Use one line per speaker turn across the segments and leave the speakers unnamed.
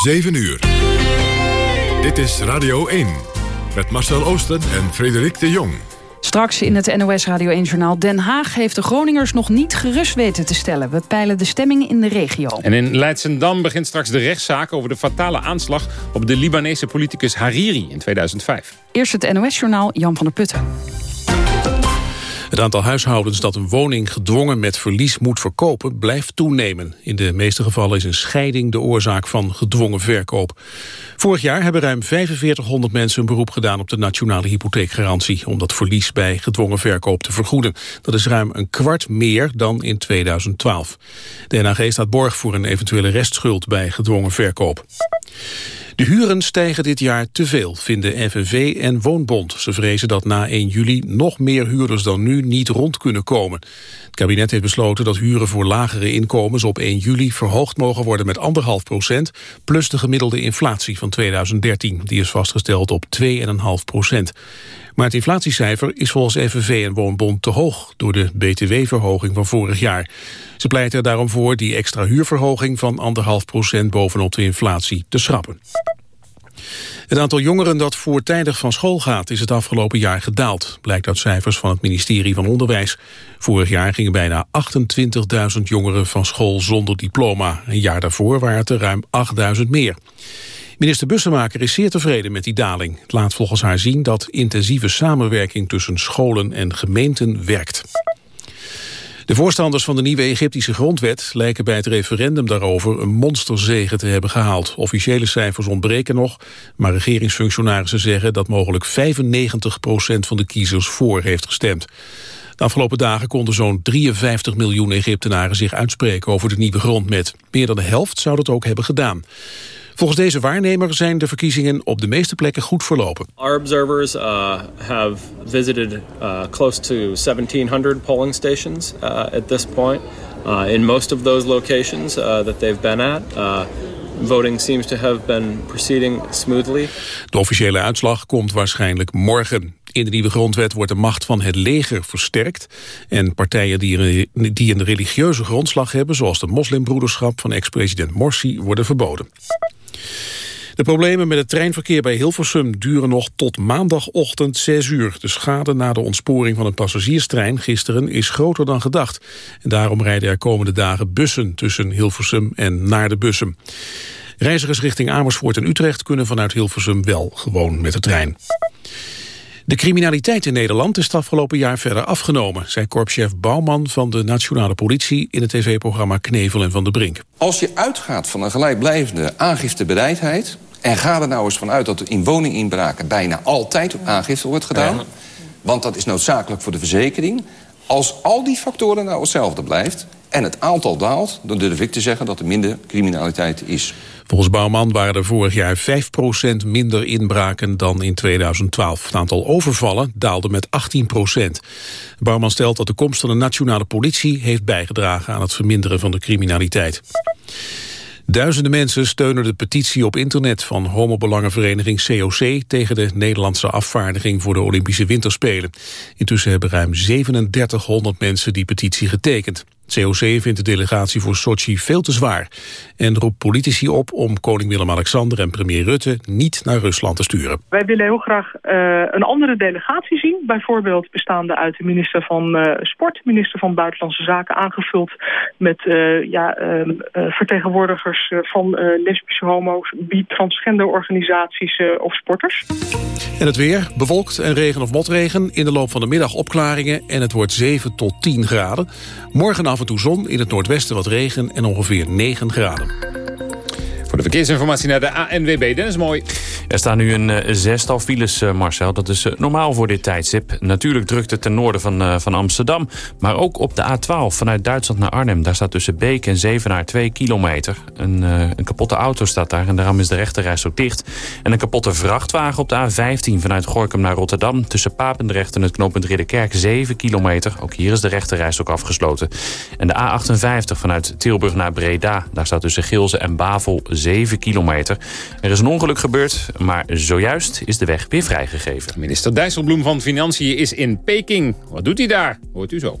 7 uur. Dit is Radio 1. Met Marcel Oosten en Frederik de Jong.
Straks in het NOS Radio 1-journaal Den Haag... heeft de Groningers nog niet gerust weten te stellen. We peilen de stemming in de regio.
En in Leidsendam begint straks de rechtszaak... over de fatale aanslag op de Libanese politicus Hariri in 2005.
Eerst het NOS-journaal Jan van der Putten.
Het aantal huishoudens dat een woning gedwongen met verlies moet verkopen blijft toenemen. In de meeste gevallen is een scheiding de oorzaak van gedwongen verkoop. Vorig jaar hebben ruim 4500 mensen een beroep gedaan op de nationale hypotheekgarantie om dat verlies bij gedwongen verkoop te vergoeden. Dat is ruim een kwart meer dan in 2012. De NAG staat borg voor een eventuele restschuld bij gedwongen verkoop. De huren stijgen dit jaar te veel, vinden FNV en Woonbond. Ze vrezen dat na 1 juli nog meer huurders dan nu niet rond kunnen komen. Het kabinet heeft besloten dat huren voor lagere inkomens op 1 juli verhoogd mogen worden met 1,5 procent, plus de gemiddelde inflatie van 2013. Die is vastgesteld op 2,5 procent. Maar het inflatiecijfer is volgens FNV en Woonbond te hoog door de btw-verhoging van vorig jaar. Ze pleiten daarom voor die extra huurverhoging van 1,5 procent bovenop de inflatie te schrappen. Het aantal jongeren dat voortijdig van school gaat is het afgelopen jaar gedaald, blijkt uit cijfers van het ministerie van Onderwijs. Vorig jaar gingen bijna 28.000 jongeren van school zonder diploma. Een jaar daarvoor waren het er ruim 8.000 meer. Minister Bussemaker is zeer tevreden met die daling. Het laat volgens haar zien dat intensieve samenwerking tussen scholen en gemeenten werkt. De voorstanders van de nieuwe Egyptische grondwet lijken bij het referendum daarover een monsterzege te hebben gehaald. Officiële cijfers ontbreken nog, maar regeringsfunctionarissen zeggen dat mogelijk 95% van de kiezers voor heeft gestemd. De afgelopen dagen konden zo'n 53 miljoen Egyptenaren zich uitspreken over de nieuwe grondwet. Meer dan de helft zou dat ook hebben gedaan. Volgens deze waarnemer zijn de verkiezingen op de meeste plekken goed verlopen.
Our observers uh, have visited uh, close to 1700 polling stations uh, at this point. Uh, in most of those locations uh, that they've been at, uh, voting seems to have been proceeding smoothly.
De officiële uitslag komt waarschijnlijk morgen. In de nieuwe grondwet wordt de macht van het leger versterkt. En partijen die die een religieuze grondslag hebben... zoals de moslimbroederschap van ex-president Morsi, worden verboden. De problemen met het treinverkeer bij Hilversum duren nog tot maandagochtend 6 uur. De schade na de ontsporing van een passagierstrein gisteren is groter dan gedacht. En daarom rijden er komende dagen bussen tussen Hilversum en naar de bussen. Reizigers richting Amersfoort en Utrecht kunnen vanuit Hilversum wel gewoon met de trein. De criminaliteit in Nederland is het afgelopen jaar verder afgenomen... zei korpschef Bouwman van de Nationale Politie... in het tv-programma Knevel en Van de Brink.
Als je uitgaat van een gelijkblijvende aangiftebereidheid... en ga er nou eens vanuit dat er in woninginbraken... bijna altijd aangifte wordt gedaan... want dat is noodzakelijk voor de verzekering... als al die factoren nou hetzelfde blijft en het aantal daalt... dan durf ik te zeggen dat er minder criminaliteit is.
Volgens Bouwman waren er vorig jaar 5% minder inbraken dan in 2012. Het aantal overvallen daalde met 18%. Bouwman stelt dat de komst van de nationale politie... heeft bijgedragen aan het verminderen van de criminaliteit. Duizenden mensen steunen de petitie op internet van homobelangenvereniging COC tegen de Nederlandse afvaardiging voor de Olympische Winterspelen. Intussen hebben ruim 3700 mensen die petitie getekend. COC vindt de delegatie voor Sochi veel te zwaar en roept politici op om koning Willem-Alexander en premier Rutte niet naar Rusland te sturen.
Wij willen heel graag uh, een andere delegatie zien, bijvoorbeeld bestaande uit de minister van uh, Sport, minister van Buitenlandse Zaken, aangevuld met uh, ja, vertegenwoordigers van lesbische homo's, bi, transgender organisaties of sporters.
En het weer, bewolkt en regen of motregen, in de loop van de middag opklaringen en het wordt 7 tot 10 graden. Morgen af en toe zon, in het noordwesten wat regen en ongeveer 9 graden.
Verkeersinformatie naar de ANWB. Dennis Mooi.
Er staan nu een uh, zestal files, uh, Marcel. Dat is uh, normaal voor dit tijdstip. Natuurlijk drukt het ten noorden van, van Amsterdam. Maar ook op de A12 vanuit Duitsland naar Arnhem. Daar staat tussen Beek en Zevenaar 2 kilometer. Een, een kapotte auto staat daar en daarom is de rechterreis ook dicht. En een kapotte vrachtwagen op de A15 vanuit Gorkum naar Rotterdam. Tussen Papendrecht en het knooppunt Ridderkerk 7 kilometer. Ook hier is de rechterreis ook afgesloten. En de A58 vanuit Tilburg naar Breda. Daar staat tussen Gilze en Bavel 7 kilometer. Er is een ongeluk gebeurd, maar zojuist is de weg weer vrijgegeven.
Minister Dijsselbloem van Financiën is in Peking. Wat doet hij daar? Hoort u zo.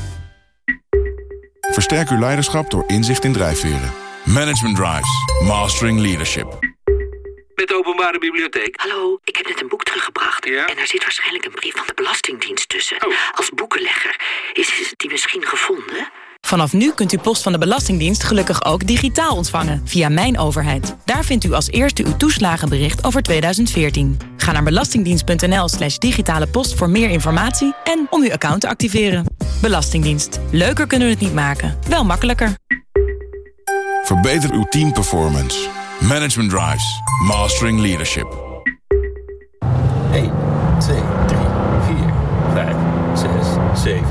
Versterk uw leiderschap door inzicht in drijfveren. Management Drives. Mastering Leadership.
Met de openbare bibliotheek.
Hallo, ik heb net een boek teruggebracht. En daar zit waarschijnlijk een brief van de Belastingdienst tussen.
Oh.
Als boekenlegger. Is die misschien gevonden?
Vanaf nu kunt u post van de Belastingdienst gelukkig ook digitaal ontvangen via Mijn Overheid. Daar vindt u als eerste uw toeslagenbericht over 2014. Ga naar belastingdienst.nl slash digitale post voor meer informatie en om uw account te activeren. Belastingdienst. Leuker kunnen we het niet maken, wel makkelijker.
Verbeter uw teamperformance. Management Drives. Mastering Leadership.
1, 2, 3, 4, 5, 6, 7, 8.
De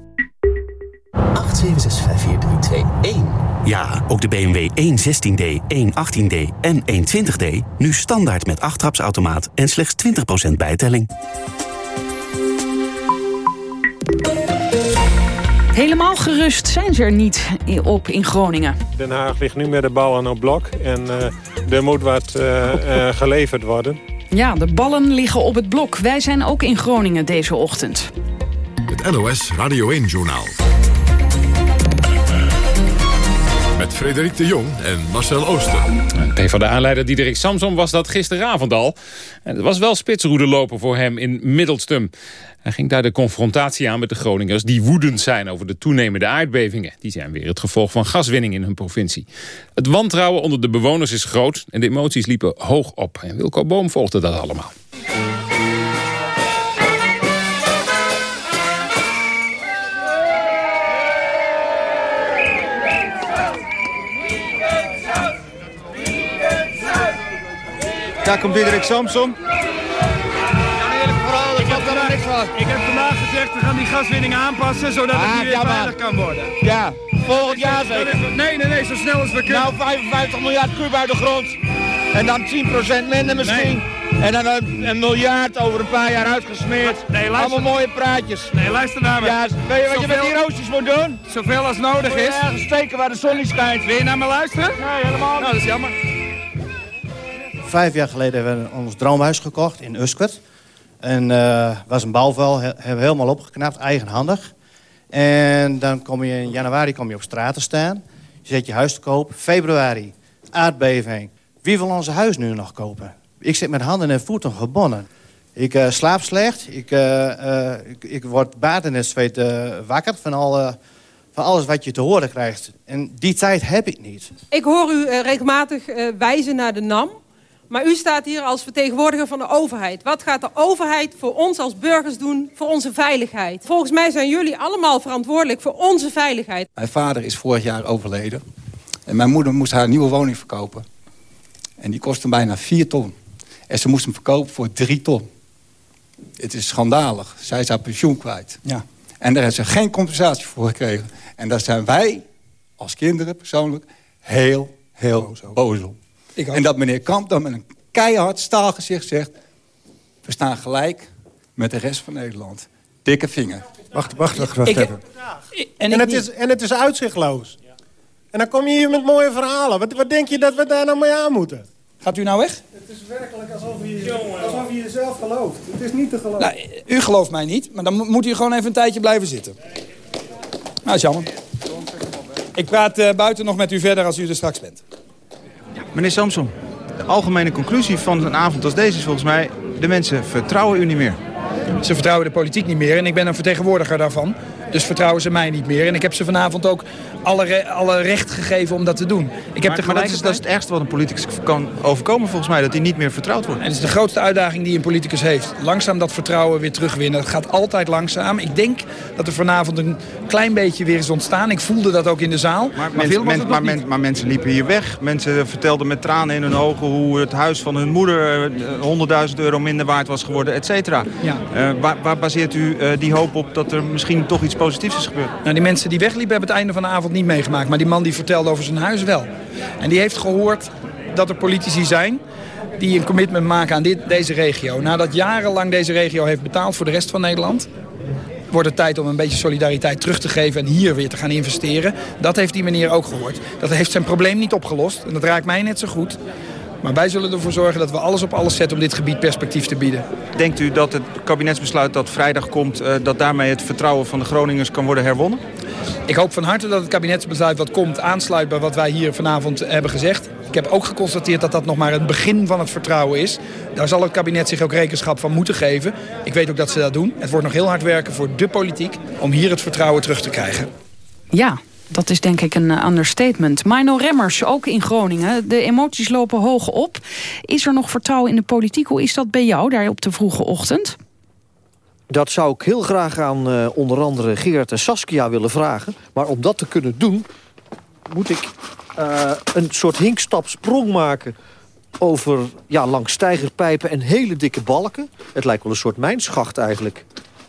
8765432
Ja, ook de BMW 116D, 118D en 120D... nu standaard met achttrapsautomaat en slechts 20% bijtelling.
Helemaal gerust zijn ze er niet op in Groningen.
Den Haag ligt nu met de ballen op blok en uh, er moet wat uh, uh, geleverd worden.
Ja, de ballen liggen op het blok. Wij zijn ook in Groningen deze ochtend.
Het NOS Radio 1-journaal. Frederik de Jong en Marcel Ooster.
PvdA-leider Diederik Samson was dat gisteravond al. En het was wel spitsroede lopen voor hem in Middelstum. Hij ging daar de confrontatie aan met de Groningers... die woedend zijn over de toenemende aardbevingen. Die zijn weer het gevolg van gaswinning in hun provincie. Het wantrouwen onder de bewoners is groot... en de emoties liepen hoog op. En Wilco Boom volgde dat allemaal.
Daar komt Diederik Samson.
Ik heb vandaag gezegd, we gaan die gaswinning aanpassen, zodat het niet weer
ja,
veilig kan worden.
Ja, volgend jaar zeker.
Nee, nee, nee, zo snel als we kunnen.
Nou, 55 miljard kub uit de grond. En dan 10% minder misschien. En dan een, een, miljard over een paar jaar uitgesmeerd.
Nee, luister.
Allemaal mooie praatjes.
Nee, luister naar me.
Ja, weet je wat
Zoveel...
je met die roosjes moet doen?
Zoveel als nodig is.
Ergens steken waar de zon niet schijnt.
Wil je naar me luisteren?
Nee, helemaal niet.
Nou, dat is jammer.
Vijf jaar geleden hebben we ons droomhuis gekocht in Uskert. En uh, was een bouwval, he, hebben we helemaal opgeknapt, eigenhandig. En dan kom je in januari kom je op straat te staan. Je zet je huis te koop. Februari, aardbeving. Wie wil ons huis nu nog kopen? Ik zit met handen en voeten gebonden. Ik uh, slaap slecht. Ik, uh, ik, ik, word baat het zweet wakker van, alle, van alles wat je te horen krijgt. En die tijd heb ik niet.
Ik hoor u regelmatig wijzen naar de NAM. Maar u staat hier als vertegenwoordiger van de overheid. Wat gaat de overheid voor ons als burgers doen voor onze veiligheid? Volgens mij zijn jullie allemaal verantwoordelijk voor onze veiligheid.
Mijn vader is vorig jaar overleden. En mijn moeder moest haar nieuwe woning verkopen. En die kostte bijna 4 ton. En ze moest hem verkopen voor 3 ton. Het is schandalig. Zij is haar pensioen kwijt. Ja. En daar heeft ze geen compensatie voor gekregen. En daar zijn wij, als kinderen persoonlijk, heel, heel boos, om. En dat meneer Kamp dan met een keihard staalgezicht zegt... we staan gelijk met de rest van Nederland. Dikke vinger.
Wacht, wacht, wacht, wacht even. En, en, het is, en het is uitzichtloos. En dan kom je hier met mooie verhalen. Wat, wat denk je dat we daar nou mee aan moeten?
Gaat u nou weg?
Het is werkelijk alsof je, alsof je jezelf gelooft. Het is niet te geloven.
Nou, u gelooft mij niet, maar dan mo- moet u gewoon even een tijdje blijven zitten. Nou, dat is jammer. Ik praat eh, buiten nog met u verder als u er straks bent.
Meneer Samson, de algemene conclusie van een avond als deze is volgens mij... de mensen vertrouwen u niet meer.
Ze vertrouwen de politiek niet meer en ik ben een vertegenwoordiger daarvan. Dus vertrouwen ze mij niet meer. En ik heb ze vanavond ook alle, re- alle recht gegeven om dat te doen. Ik heb
maar, maar dat, is, dat is het ergste wat een politicus kan overkomen volgens mij... dat hij niet meer vertrouwd wordt.
En het is de grootste uitdaging die een politicus heeft. Langzaam dat vertrouwen weer terugwinnen. Het gaat altijd langzaam. Ik denk dat er vanavond een klein beetje weer is ontstaan. Ik voelde dat ook in de zaal. Maar,
Mensen- men- maar,
nog niet.
men- maar mensen liepen hier weg. Mensen vertelden met tranen in hun ogen hoe het huis van hun moeder eh, 100.000 euro minder waard was geworden, et cetera.
Ja.
Eh, waar, waar baseert u eh, die hoop op dat er misschien toch iets positiefs is gebeurd?
Nou, die mensen die wegliepen hebben het einde van de avond niet meegemaakt. Maar die man die vertelde over zijn huis wel. En die heeft gehoord dat er politici zijn die een commitment maken aan dit, deze regio. Nadat jarenlang deze regio heeft betaald voor de rest van Nederland... wordt het tijd om een beetje solidariteit terug te geven... en hier weer te gaan investeren. Dat heeft die meneer ook gehoord. Dat heeft zijn probleem niet opgelost. En dat raakt mij net zo goed. Maar wij zullen ervoor zorgen dat we alles op alles zetten... om dit gebied perspectief te bieden.
Denkt u dat het kabinetsbesluit dat vrijdag komt... eh, dat daarmee het vertrouwen van de Groningers kan worden herwonnen?
Ik hoop van harte dat het kabinetsbesluit wat komt aansluit bij wat wij hier vanavond hebben gezegd. Ik heb ook geconstateerd dat dat nog maar het begin van het vertrouwen is. Daar zal het kabinet zich ook rekenschap van moeten geven. Ik weet ook dat ze dat doen. Het wordt nog heel hard werken voor de politiek om hier het vertrouwen terug te krijgen.
Ja, dat is denk ik een eh, understatement. Mino Remmers, ook in Groningen. De emoties lopen hoog op. Is er nog vertrouwen in de politiek? Hoe is dat bij jou daar op de vroege ochtend?
Dat zou ik heel graag aan eh, onder andere Geert en Saskia willen vragen. Maar om dat te kunnen doen, moet ik eh, een soort hinkstap-sprong maken... over ja, langs stijgerpijpen en hele dikke balken. Het lijkt wel een soort mijnschacht eigenlijk.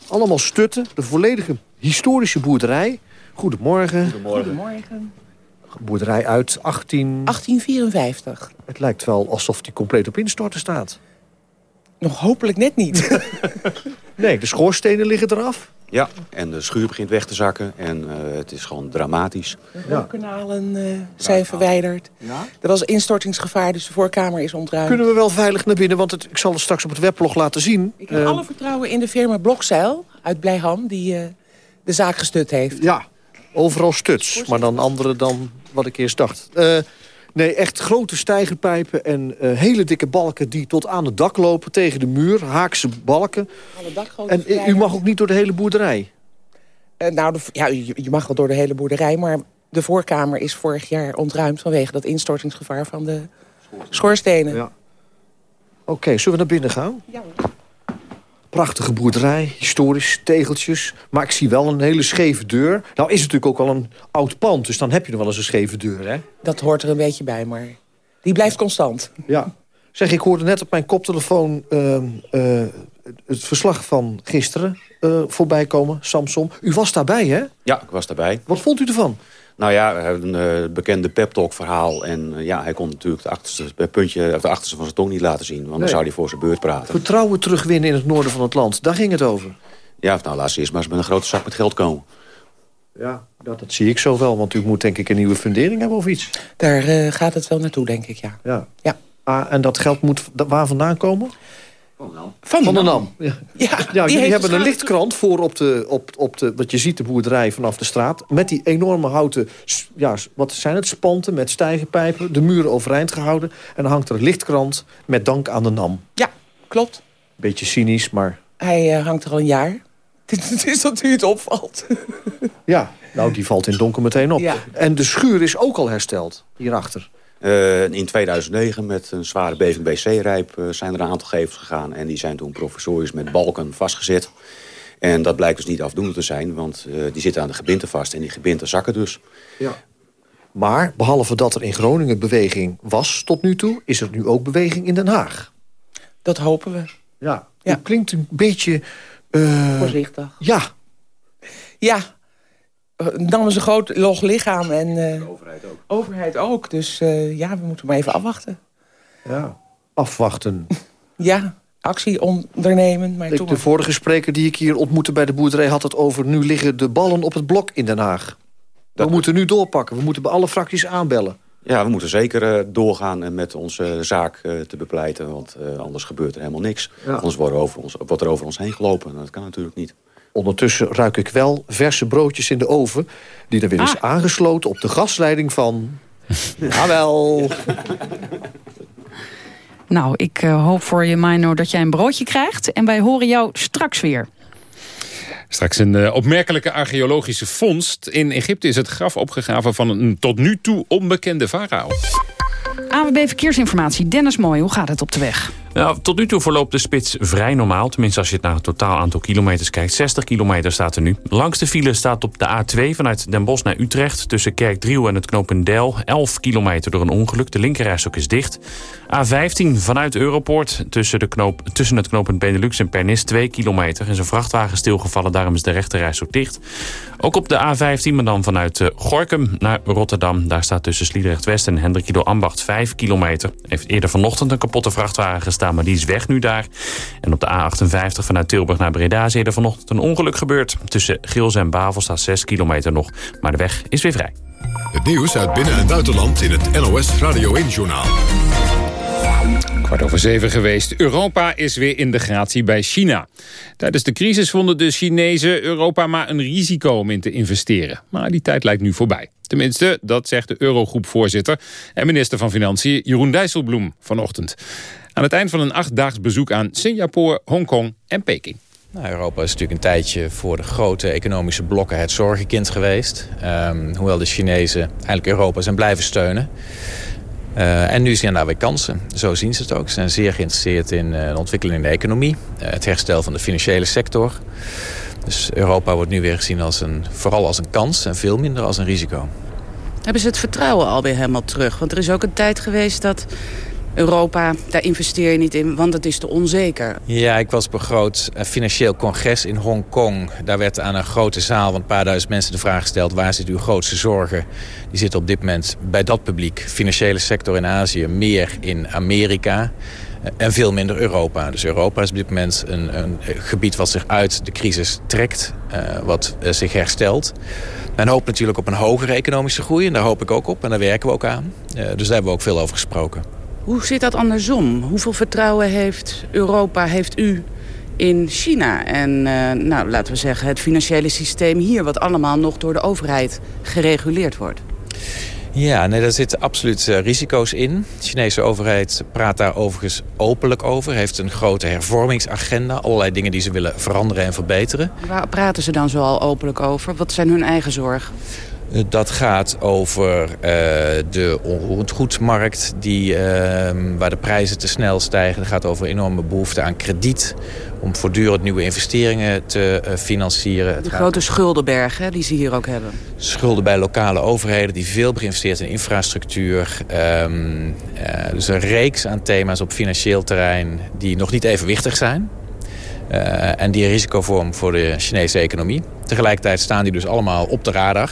Allemaal stutten, de volledige historische boerderij. Goedemorgen.
Goedemorgen.
Boerderij uit 18...
1854.
Het lijkt wel alsof die compleet op instorten staat.
Nog hopelijk net niet.
Nee, de schoorstenen liggen eraf.
Ja, en de schuur begint weg te zakken en eh, het is gewoon dramatisch.
De rookkanalen eh, zijn verwijderd. Er was instortingsgevaar, dus de voorkamer is ontruimd.
Kunnen we wel veilig naar binnen, want het, ik zal het straks op het weblog laten zien.
Ik heb
Eh,
alle vertrouwen in de firma Blokzeil uit Blijham... die eh, de zaak gestut heeft.
Ja, overal stuts, maar dan andere dan wat ik eerst dacht. Eh, nee, echt grote stijgerpijpen en eh, hele dikke balken... die tot aan het dak lopen, tegen de muur, haakse balken. En eh, u mag ook niet door de hele boerderij?
Nou, de, ja, je, je mag wel door de hele boerderij... maar de voorkamer is vorig jaar ontruimd... vanwege dat instortingsgevaar van de schoorstenen.
Ja. Oké, zullen we naar binnen gaan?
Ja.
Prachtige boerderij, historisch, tegeltjes. Maar ik zie wel een hele scheve deur. Nou is het natuurlijk ook wel een oud pand, dus dan heb je nog wel eens een scheve deur, hè?
Dat hoort er een beetje bij, maar die blijft constant.
Ja. Zeg, ik hoorde net op mijn koptelefoon ehm, eh, het verslag van gisteren eh, voorbij komen, Samson. U was daarbij, hè?
Ja, ik was daarbij.
Wat vond u ervan?
Nou ja, we hebben een eh, bekende pep talk verhaal. En eh, ja, hij kon natuurlijk de achterste, het puntje, de achterste van zijn tong niet laten zien. Want
Nee.
dan zou hij voor zijn beurt praten.
Vertrouwen terugwinnen in het noorden van het land, daar ging het over.
Ja, nou laat ze eerst maar eens met een grote zak met geld komen.
Ja, dat, dat zie ik zo wel, want u moet denk ik een nieuwe fundering hebben of iets.
Daar eh, gaat het wel naartoe, denk ik, ja.
Ja.
ja.
Ah, en dat geld moet waar vandaan komen?
Van,
Van de
NAM.
Ja,
Ja,
ja
die
hebben een lichtkrant voor op de, op, op de... Want je ziet de boerderij vanaf de straat. Met die enorme houten... Ja, wat zijn het? Spanten met stijgerpijpen. De muren overeind gehouden. En dan hangt er een lichtkrant met dank aan de NAM.
Ja, klopt.
Beetje cynisch, maar...
Hij eh, hangt er al een jaar. Het is dat u het opvalt.
Ja, nou, die valt in het donker meteen op.
Ja.
En de schuur is ook al hersteld, hierachter.
Eh, in 2009 met een zware beving bij Zeerijp eh, zijn er een aantal gevels gegaan. En die zijn toen provisorisch met balken vastgezet. En dat blijkt dus niet afdoende te zijn, want eh, die zitten aan de gebinten vast. En die gebinten zakken dus.
Ja. Maar behalve dat er in Groningen beweging was tot nu toe... is er nu ook beweging in Den Haag.
Dat hopen we.
Ja, het klinkt een beetje... eh,
Voorzichtig.
Ja,
Ja. Eh, Nam is een groot log lichaam en... de overheid ook. Overheid ook. Dus eh, ja, we moeten maar even afwachten.
ja. afwachten.
Ja, actie ondernemen. Maar
Ik,
toen
de vorige spreker die ik hier ontmoette bij de boerderij... had het over nu liggen de ballen op het blok in Den Haag. We moeten nu doorpakken. We moeten bij alle fracties aanbellen.
Ja, we moeten zeker doorgaan met onze zaak te bepleiten. Want anders gebeurt er helemaal niks. Anders wordt er, over ons, wordt er over ons heen gelopen. Dat kan natuurlijk niet.
Ondertussen ruik ik wel verse broodjes in de oven... die er weer is ah. aangesloten op de gasleiding van... Jawel.
Nou, ik hoop voor je, Mino, dat jij een broodje krijgt. En wij horen jou straks weer.
Straks een uh, opmerkelijke archeologische vondst. In Egypte is het graf opgegraven van een tot nu toe onbekende farao.
AWB Verkeersinformatie, Dennis Mooi, hoe gaat het op de weg?
Tot nu toe verloopt de spits vrij normaal. Tenminste, als je het naar het totaal aantal kilometers kijkt. 60 kilometer staat er nu. Langste file staat op de A2 vanuit Den Bosch naar Utrecht. Tussen Kerkdriel en het Knopendel. 11 kilometer door een ongeluk. De linkerrijstok is dicht. A15 vanuit Europoort. Tussen, de knoop, tussen het knooppunt Benelux en Pernis 2 kilometer. En zijn vrachtwagen stilgevallen. Daarom is de rechterrijstok dicht. Ook op de A15, maar dan vanuit eh, Gorkum naar Rotterdam. Daar staat tussen Sliedrecht West en Hendrikje door Ambacht 5 kilometer. Heeft eerder vanochtend een kapotte vrachtwagen gestaan maar die is weg nu daar. En op de A58 vanuit Tilburg naar Breda is er vanochtend een ongeluk gebeurd. Tussen Gils en Bavel staat 6 kilometer nog, maar de weg is weer vrij.
Het nieuws uit binnen- en buitenland in het NOS Radio 1-journaal.
Kwart over zeven geweest. Europa is weer in de gratie bij China. Tijdens de crisis vonden de Chinezen Europa maar een risico om in te investeren. Maar die tijd lijkt nu voorbij. Tenminste, dat zegt de Eurogroepvoorzitter en minister van Financiën Jeroen Dijsselbloem vanochtend. Aan het eind van een achtdaags bezoek aan Singapore, Hongkong en Peking.
Nou, Europa is natuurlijk een tijdje voor de grote economische blokken het zorgenkind geweest. Um, hoewel de Chinezen eigenlijk Europa zijn blijven steunen. Uh, en nu zien daar weer kansen. Zo zien ze het ook. Ze zijn zeer geïnteresseerd in uh, de ontwikkeling in de economie. Uh, het herstel van de financiële sector. Dus Europa wordt nu weer gezien als een, vooral als een kans en veel minder als een risico.
Hebben ze het vertrouwen alweer helemaal terug? Want er is ook een tijd geweest dat Europa, daar investeer je niet in, want het is te onzeker.
Ja, ik was op een groot eh, financieel congres in Hongkong. Daar werd aan een grote zaal van een paar duizend mensen de vraag gesteld... waar zit uw grootste zorgen? Die zitten op dit moment bij dat publiek. Financiële sector in Azië, meer in Amerika eh, en veel minder Europa. Dus Europa is op dit moment een, een gebied wat zich uit de crisis trekt, uh, wat zich herstelt. Men hoopt natuurlijk op een hogere economische groei en daar hoop ik ook op en daar werken we ook aan. Dus daar hebben we ook veel over gesproken.
Hoe zit dat andersom? Hoeveel vertrouwen heeft Europa, heeft u in China? En uh, nou, laten we zeggen het financiële systeem hier... wat allemaal nog door de overheid gereguleerd wordt.
Ja, nee, daar zitten absoluut uh, risico's in. De Chinese overheid praat daar overigens openlijk over. Heeft een grote hervormingsagenda. Allerlei dingen die ze willen veranderen en verbeteren.
Waar praten ze dan zoal openlijk over? Wat zijn hun eigen zorgen?
Eh, dat gaat over uh, de onroerendgoedmarkt die, uh, waar de prijzen te snel stijgen. Het gaat over enorme behoefte aan krediet om voortdurend nieuwe investeringen te uh, financieren.
De grote schuldenbergen die ze hier ook hebben.
Schulden bij lokale overheden die veel geïnvesteerd in infrastructuur. Um, dus een reeks aan thema's op financieel terrein die nog niet evenwichtig zijn. Uh, en die een risico voor de Chinese economie. Tegelijkertijd staan die dus allemaal op de radar.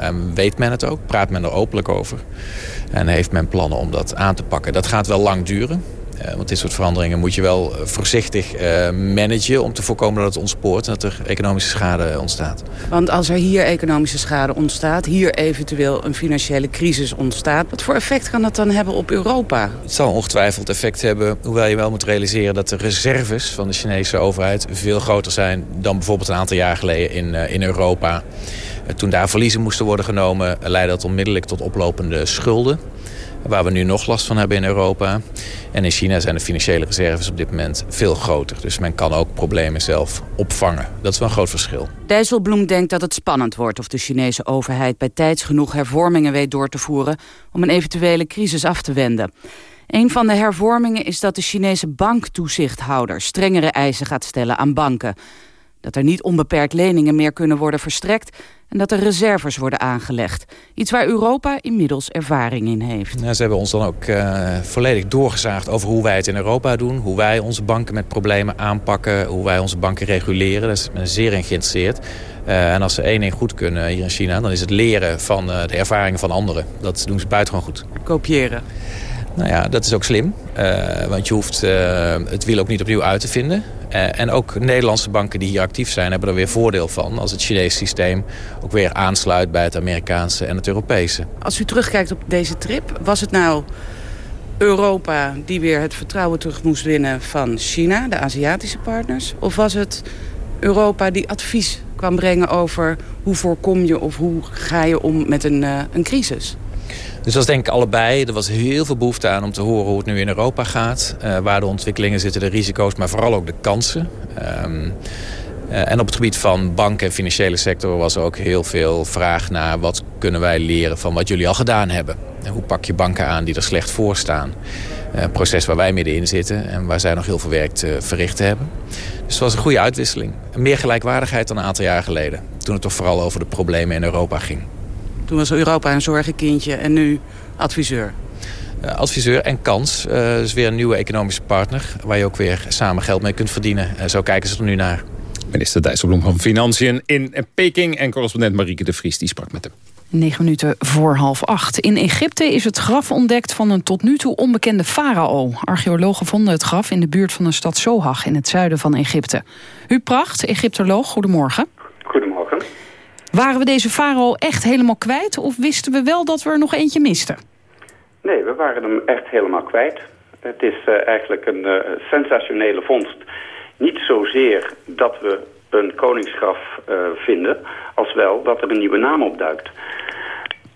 En weet men het ook, praat men er openlijk over. En heeft men plannen om dat aan te pakken. Dat gaat wel lang duren. Uh, want dit soort veranderingen moet je wel voorzichtig uh, managen... om te voorkomen dat het ontspoort en dat er economische schade ontstaat.
Want als er hier economische schade ontstaat... hier eventueel een financiële crisis ontstaat... wat voor effect kan dat dan hebben op Europa?
Het zal ongetwijfeld effect hebben... hoewel je wel moet realiseren dat de reserves van de Chinese overheid... veel groter zijn dan bijvoorbeeld een aantal jaar geleden in, in Europa. toen daar verliezen moesten worden genomen... leidde dat onmiddellijk tot oplopende schulden waar we nu nog last van hebben in Europa. En in China zijn de financiële reserves op dit moment veel groter. Dus men kan ook problemen zelf opvangen. Dat is wel een groot verschil.
Dijsselbloem denkt dat het spannend wordt of de Chinese overheid bij tijds genoeg hervormingen weet door te voeren om een eventuele crisis af te wenden. Een van de hervormingen is dat de Chinese banktoezichthouder strengere eisen gaat stellen aan banken. Dat er niet onbeperkt leningen meer kunnen worden verstrekt en dat er reserves worden aangelegd. Iets waar Europa inmiddels ervaring in heeft.
Nou, ze hebben ons dan ook uh, volledig doorgezaagd over hoe wij het in Europa doen. Hoe wij onze banken met problemen aanpakken. Hoe wij onze banken reguleren. Daar is men zeer in geïnteresseerd. Uh, en als ze één ding goed kunnen hier in China... dan is het leren van uh, de ervaringen van anderen. Dat doen ze buitengewoon goed.
Kopiëren.
Nou ja, dat is ook slim. Uh, want je hoeft uh, het wiel ook niet opnieuw uit te vinden. Uh, en ook Nederlandse banken die hier actief zijn... hebben er weer voordeel van als het Chinese systeem ook weer aansluit... bij het Amerikaanse en het Europese.
Als u terugkijkt op deze trip, was het nou Europa die weer het vertrouwen terug moest winnen van China, de Aziatische partners? Of was het Europa die advies kwam brengen over hoe voorkom je of hoe ga je om met een, een crisis?
Dus dat is denk ik allebei. Er was heel veel behoefte aan om te horen hoe het nu in Europa gaat. Uh, waar de ontwikkelingen zitten, de risico's, maar vooral ook de kansen. Um, uh, en op het gebied van banken en financiële sector was er ook heel veel vraag naar... wat kunnen wij leren van wat jullie al gedaan hebben. En hoe pak je banken aan die er slecht voor staan. Uh, een proces waar wij middenin zitten en waar zij nog heel veel werk te verrichten hebben. Dus het was een goede uitwisseling. Meer gelijkwaardigheid dan een aantal jaar geleden. Toen het toch vooral over de problemen in Europa ging.
Toen was Europa een zorgenkindje en nu adviseur.
Uh, adviseur en kans. Uh, dus weer een nieuwe economische partner... waar je ook weer samen geld mee kunt verdienen. Uh, zo kijken ze er nu naar.
Minister Dijsselbloem van Financiën in Peking... en correspondent Marieke de Vries die sprak met hem.
Negen minuten voor half acht. In Egypte is het graf ontdekt van een tot nu toe onbekende farao. Archeologen vonden het graf in de buurt van de stad Sohag in het zuiden van Egypte. U Pracht, Egyptoloog. Goedemorgen. Waren we deze farao echt helemaal kwijt of wisten we wel dat we er nog eentje misten?
Nee, we waren hem echt helemaal kwijt. Het is uh, eigenlijk een uh, sensationele vondst. Niet zozeer dat we een koningsgraf uh, vinden, als wel dat er een nieuwe naam opduikt.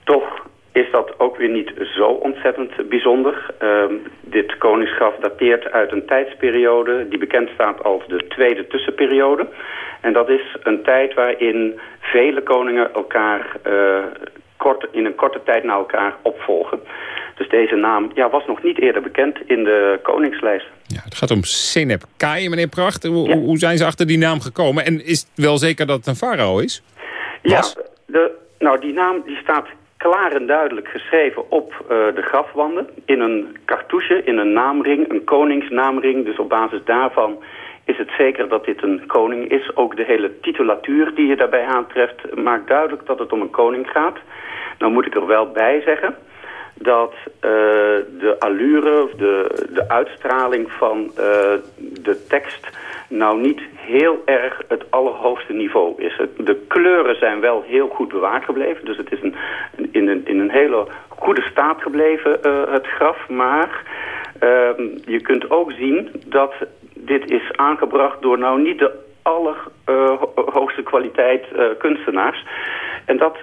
Toch is dat ook weer niet zo ontzettend bijzonder. Uh, dit koningsgraf dateert uit een tijdsperiode die bekend staat als de tweede tussenperiode. En dat is een tijd waarin vele koningen elkaar uh, kort, in een korte tijd naar elkaar opvolgen. Dus deze naam ja, was nog niet eerder bekend in de koningslijst.
Ja, het gaat om Senep Kai, meneer Pracht. Hoe, ja. hoe, zijn ze achter die naam gekomen? En is het wel zeker dat het een farao is?
Was? Ja, de, nou die naam die staat klaar en duidelijk geschreven op uh, de grafwanden. In een cartouche, in een naamring, een koningsnaamring. Dus op basis daarvan is het zeker dat dit een koning is. Ook de hele titulatuur die je daarbij aantreft maakt duidelijk dat het om een koning gaat. Nou moet ik er wel bij zeggen dat uh, de allure de, de uitstraling van uh, de tekst nou niet heel erg het allerhoogste niveau is. De kleuren zijn wel heel goed bewaard gebleven. Dus het is een, in, een, in een hele goede staat gebleven, uh, het graf. Maar je kunt ook zien dat dit is aangebracht door nou niet de allerhoogste kwaliteit kunstenaars. En dat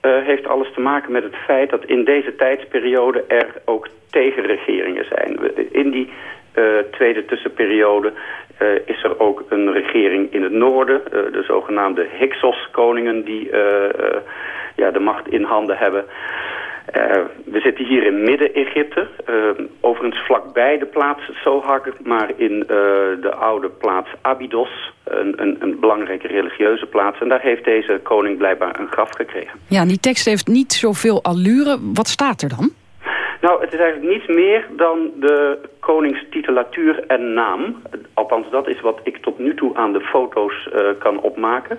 heeft alles te maken met het feit dat in deze tijdsperiode er ook tegenregeringen zijn. In die tweede tussenperiode uh, is er ook een regering in het noorden, de zogenaamde Hyksos-koningen die ja, de macht in handen hebben. We zitten hier in Midden-Egypte, overigens vlakbij de plaats Sohag, maar in de oude plaats Abydos, een, een, een, belangrijke religieuze plaats. En daar heeft deze koning blijkbaar een graf gekregen.
Ja, die tekst heeft niet zoveel allure. Wat staat er dan?
Nou, het is eigenlijk niets meer dan de koningstitulatuur en naam. Althans, dat is wat ik tot nu toe aan de foto's uh, kan opmaken.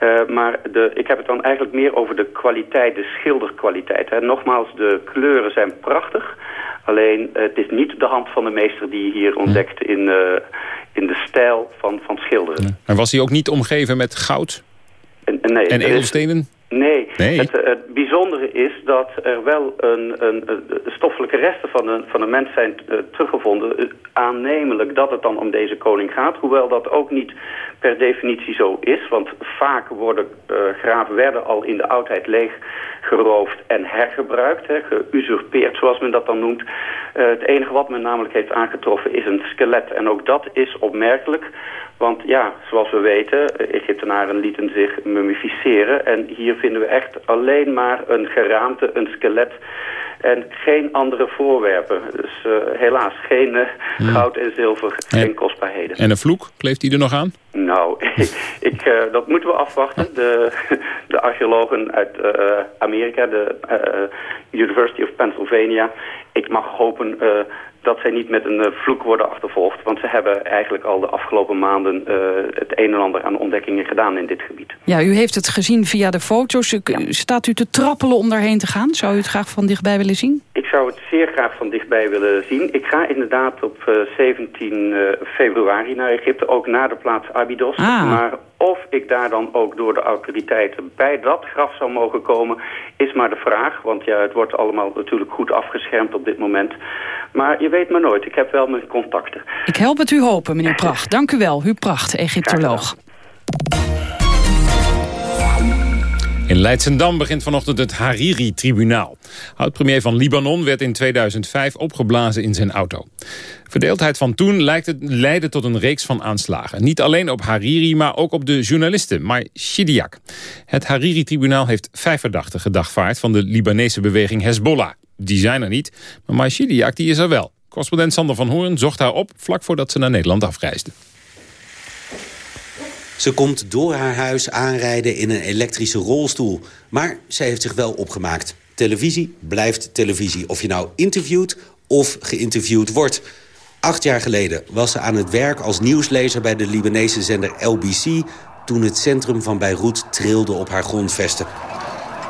Uh, maar de, ik heb het dan eigenlijk meer over de kwaliteit, de schilderkwaliteit. Hè. Nogmaals, de kleuren zijn prachtig. Alleen, uh, het is niet de hand van de meester die je hier ontdekt in, in de stijl van, van schilderen.
En was hij ook niet omgeven met goud?
En, nee,
en edelstenen?
Nee, nee. Het, het, bijzondere is dat er wel een, een, een stoffelijke resten van een, van een mens zijn uh, teruggevonden. Aannemelijk dat het dan om deze koning gaat. Hoewel dat ook niet per definitie zo is. Want vaak worden uh, graven werden al in de oudheid leeg geroofd en hergebruikt. Hè, geusurpeerd zoals men dat dan noemt. Uh, het enige wat men namelijk heeft aangetroffen is een skelet. En ook dat is opmerkelijk. Want ja, zoals we weten, Egyptenaren lieten zich mummificeren. En hier vinden we echt alleen maar een geraamte, een skelet en geen andere voorwerpen. Dus uh, helaas geen uh, hmm. goud en zilver, en, geen kostbaarheden.
En een vloek, kleeft die er nog aan?
Nou, ik, uh, dat moeten we afwachten. De, de archeologen uit Amerika, de University of Pennsylvania... ik mag hopen dat zij niet met een uh, vloek worden achtervolgd. Want ze hebben eigenlijk al de afgelopen maanden uh, het een en ander aan ontdekkingen gedaan in dit gebied.
Ja, u heeft het gezien via de foto's. Ja. Staat u te trappelen om daarheen te gaan? Zou u het graag van dichtbij willen zien?
Ik zou het zeer graag van dichtbij willen zien. Ik ga inderdaad op 17 februari naar Egypte, ook naar de plaats Abydos.
Ah.
Maar of ik daar dan ook door de autoriteiten bij dat graf zou mogen komen, is maar de vraag. Want ja, het wordt allemaal natuurlijk goed afgeschermd op dit moment. Maar je weet maar nooit, ik heb wel mijn contacten.
Ik help het u hopen, meneer Pracht. Dank u wel, Huub Pracht, Egyptoloog.
In Leidsendam begint vanochtend het Hariri-tribunaal. Oud-premier van Libanon werd in 2005 opgeblazen in zijn auto. Verdeeldheid van toen leidde tot een reeks van aanslagen. Niet alleen op Hariri, maar ook op de journaliste Mai Shidiak. Het Hariri-tribunaal heeft vijf verdachten gedagvaard... van de Libanese beweging Hezbollah. Die zijn er niet, maar Mai Shidiak die is er wel. Correspondent Sander van Hoorn zocht haar op... vlak voordat ze naar Nederland afreisde.
Ze komt door haar huis aanrijden in een elektrische rolstoel. Maar zij heeft zich wel opgemaakt. Televisie blijft televisie. Of je nou interviewt of geïnterviewd wordt. Acht jaar geleden was ze aan het werk als nieuwslezer... bij de Libanese zender LBC... toen het centrum van Beirut trilde op haar grondvesten.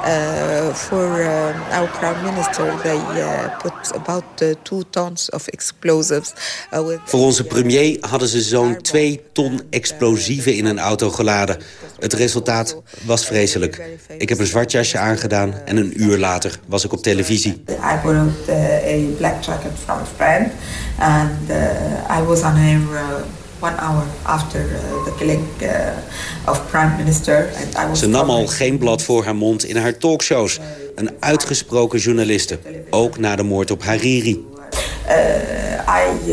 Uh, for uh, our prime minister, they uh, put about two tons of explosives.
With... Voor onze premier hadden ze zo'n twee ton explosieven in een auto geladen. Het resultaat was vreselijk. Ik heb een zwart jasje aangedaan en een uur later was ik op televisie.
I borrowed a black jacket from a friend and I was on her one hour after uh, the killing uh, of prime minister. And I was
Ze nam al geen blad voor haar mond in haar talkshows. Een uitgesproken journaliste, ook na de moord op Hariri.
Uh, I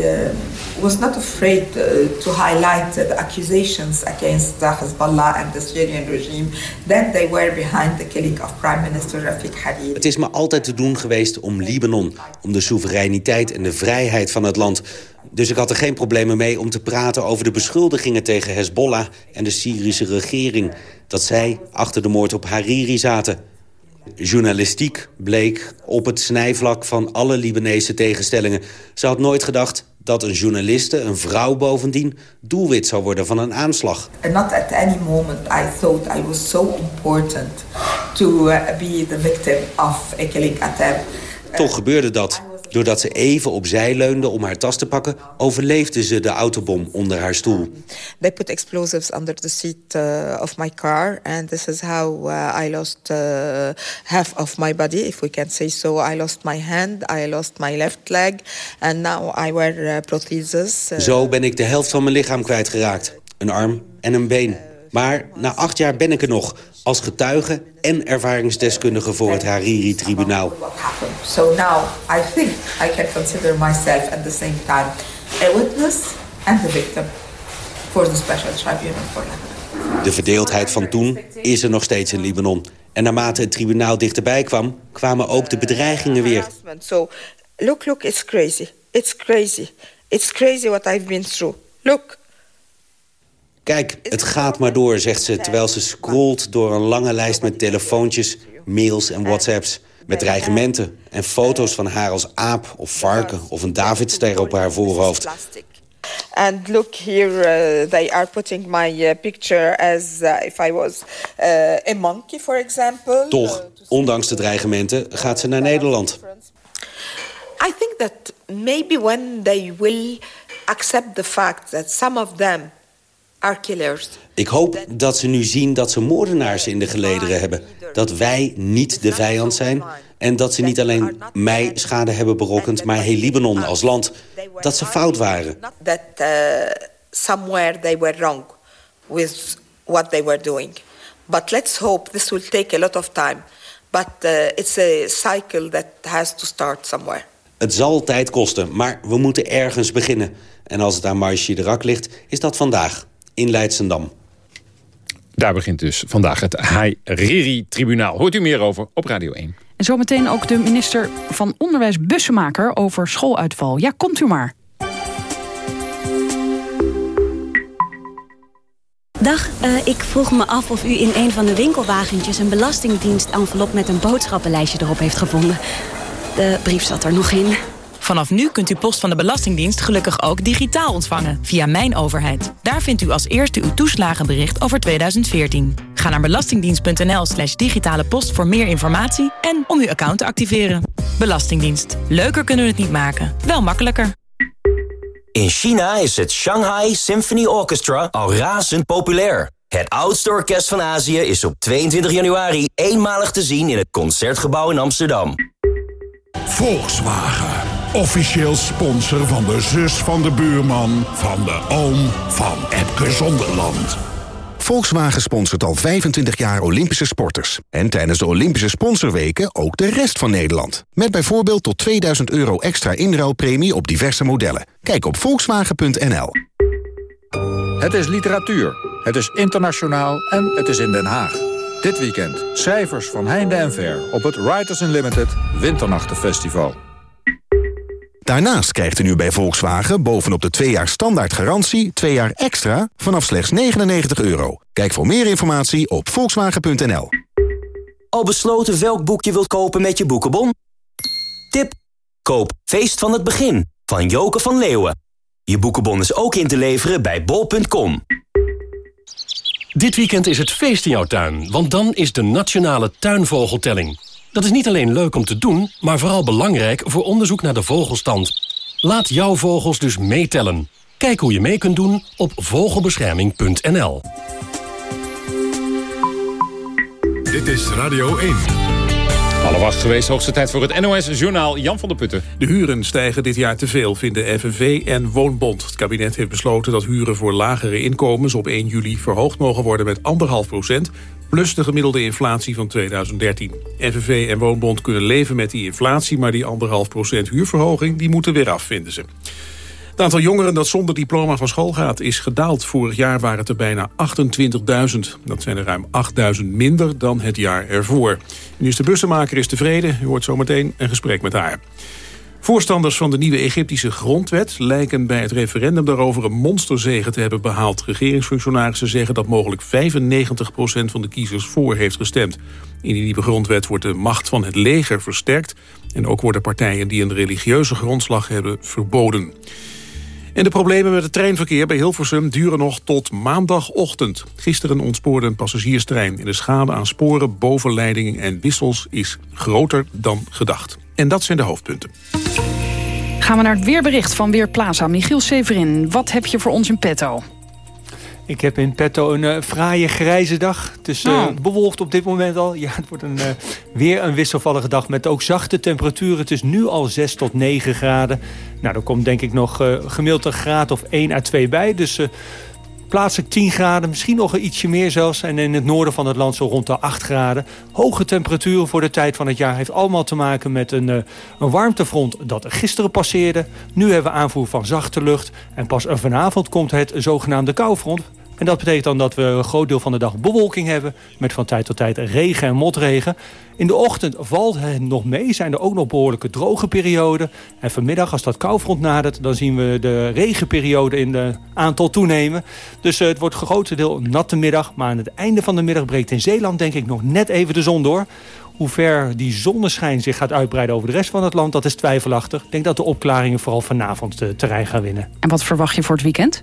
was not afraid to highlight the accusations against Hezbollah and the Syrian regime. Then they were behind the killing of prime minister Rafik Hariri.
Het is me altijd te doen geweest om Libanon, om de soevereiniteit en de vrijheid van het land. Dus ik had er geen problemen mee om te praten over de beschuldigingen tegen Hezbollah en de Syrische regering. Dat zij achter de moord op Hariri zaten. Journalistiek bleek op het snijvlak van alle Libanese tegenstellingen. Ze had nooit gedacht dat een journaliste, een vrouw bovendien, doelwit zou worden van een aanslag.
And not at any moment I thought I was so important to uh, be the victim of a killing attempt.
Toch gebeurde dat. Doordat ze even opzij leunde om haar tas te pakken... overleefde ze de autobom onder haar stoel.
They put explosives under the seat uh, of my car. And this is how uh, I lost uh, half of my body, if we can say so. I lost my hand, I lost my left leg. And now I wear prostheses.
Zo ben ik de helft van mijn lichaam kwijtgeraakt. Een arm en een been. Maar na acht jaar ben ik er nog, als getuige en ervaringsdeskundige voor het Hariri-tribunaal.
So now I think I can consider myself at the same time a witness and the victim for the special tribunal for Lebanon.
De verdeeldheid van toen is er nog steeds in Libanon. En naarmate het tribunaal dichterbij kwam, kwamen ook de bedreigingen weer.
So look, look, it's crazy. It's crazy. It's crazy what I've been through. Look.
Kijk, het gaat maar door, zegt ze... terwijl ze scrolt door een lange lijst met telefoontjes, mails en whatsapps... met dreigementen en foto's van haar als aap of varken... of een Davidster op haar voorhoofd.
And look here, uh, they are putting my uh, picture as uh, if I was a monkey, for example.
Toch, ondanks de dreigementen, gaat ze naar Nederland.
I think that maybe when they will accept the fact that some of them.
Ik hoop dat ze nu zien dat ze moordenaars in de gelederen hebben. Dat wij niet de vijand zijn. En dat ze niet alleen mij schade hebben berokkend, maar heel Libanon als land. Dat ze fout waren.
That uh, somewhere they were wrong with what they were doing. But let's hope this will take a lot of time. But uh, it's a cycle that has to start somewhere.
Het zal tijd kosten, maar we moeten ergens beginnen. En als het aan Marci de Rak ligt, is dat vandaag in Leidsendam.
Daar begint dus vandaag het Hariri-tribunaal. Hoort u meer over op Radio 1.
En zometeen ook de minister van Onderwijs Bussemaker over schooluitval. Ja, komt u maar.
Dag, uh, ik vroeg me af of u in een van de winkelwagentjes... een belastingdienst-envelop met een boodschappenlijstje erop heeft gevonden. De brief zat er nog in.
Vanaf nu kunt u post van de Belastingdienst gelukkig ook digitaal ontvangen via Mijn Overheid. Daar vindt u als eerste uw toeslagenbericht over 2014. Ga naar belastingdienst.nl slash digitale post voor meer informatie en om uw account te activeren.
Belastingdienst. Leuker kunnen we het niet maken, wel makkelijker.
In China is het Shanghai Symphony Orchestra al razend populair. Het oudste orkest van Azië is op 22 januari eenmalig te zien in het Concertgebouw in Amsterdam.
Volkswagen. Officieel sponsor van de zus van de buurman... van de oom van Epke Zonderland.
Volkswagen sponsort al 25 jaar Olympische sporters. En tijdens de Olympische sponsorweken ook de rest van Nederland. Met bijvoorbeeld tot 2000 euro extra inruilpremie op diverse modellen. Kijk op volkswagen.nl.
Het is literatuur, het is internationaal en het is in Den Haag. Dit weekend cijfers van Heinde en Ver op het Writers Unlimited Winternachtenfestival.
Daarnaast krijgt u nu bij Volkswagen bovenop de 2 jaar standaard garantie... 2 jaar extra vanaf slechts 99 euro. Kijk voor meer informatie op volkswagen.nl.
Al besloten welk boek je wilt kopen met je boekenbon? Tip: Koop Feest van het Begin van Joke van Leeuwen. Je boekenbon is ook in te leveren bij bol.com.
Dit weekend is het feest in jouw tuin, want dan is de Nationale Tuinvogeltelling. Dat is niet alleen leuk om te doen, maar vooral belangrijk voor onderzoek naar de vogelstand. Laat jouw vogels dus meetellen. Kijk hoe je mee kunt doen op vogelbescherming.nl.
Dit is Radio 1.
Alle geweest, hoogste tijd voor het NOS-journaal Jan van der Putten.
De huren stijgen dit jaar te veel, vinden FNV en Woonbond. Het kabinet heeft besloten dat huren voor lagere inkomens op 1 juli verhoogd mogen worden met 1,5 procent, plus de gemiddelde inflatie van 2013. FNV en Woonbond kunnen leven met die inflatie, maar die 1,5 procent huurverhoging die moeten weer af, vinden ze. Het aantal jongeren dat zonder diploma van school gaat is gedaald. Vorig jaar waren het er bijna 28.000. Dat zijn er ruim 8.000 minder dan het jaar ervoor. Minister Bussemaker is tevreden. U hoort zometeen een gesprek met haar. Voorstanders van de nieuwe Egyptische grondwet lijken bij het referendum daarover een monsterzege te hebben behaald. Regeringsfunctionarissen zeggen dat mogelijk 95% van de kiezers voor heeft gestemd. In die nieuwe grondwet wordt de macht van het leger versterkt en ook worden partijen die een religieuze grondslag hebben verboden. En de problemen met het treinverkeer bij Hilversum duren nog tot maandagochtend. Gisteren ontspoorde een passagierstrein. En de schade aan sporen, bovenleidingen en wissels is groter dan gedacht. En dat zijn de hoofdpunten.
Gaan we naar het weerbericht van Weerplaza. Michiel Severin, wat heb je voor ons in petto?
Ik heb in petto een uh, fraaie grijze dag. Het is uh, bewolkt op dit moment al. Ja, het wordt een, uh, weer een wisselvallige dag met ook zachte temperaturen. Het is nu al 6 tot 9 graden. Nou, er komt denk ik nog gemiddeld een graad of 1 à 2 bij. Dus plaatselijk 10 graden, misschien nog een ietsje meer zelfs. En in het noorden van het land zo rond de 8 graden. Hoge temperaturen voor de tijd van het jaar heeft allemaal te maken met een, een warmtefront dat gisteren passeerde. Nu hebben we aanvoer van zachte lucht. En pas vanavond komt het zogenaamde koufront. En dat betekent dan dat we een groot deel van de dag bewolking hebben... met van tijd tot tijd regen en motregen. In de ochtend valt het nog mee, zijn er ook nog behoorlijke droge perioden. En vanmiddag, als dat koufront nadert... dan zien we de regenperiode in de aantal toenemen. Dus uh, het wordt grotendeel een natte middag. Maar aan het einde van de middag breekt in Zeeland denk ik nog net even de zon door. Hoe ver die zonneschijn zich gaat uitbreiden over de rest van het land... dat is twijfelachtig. Ik denk dat de opklaringen vooral vanavond de terrein gaan winnen.
En wat verwacht je voor het weekend?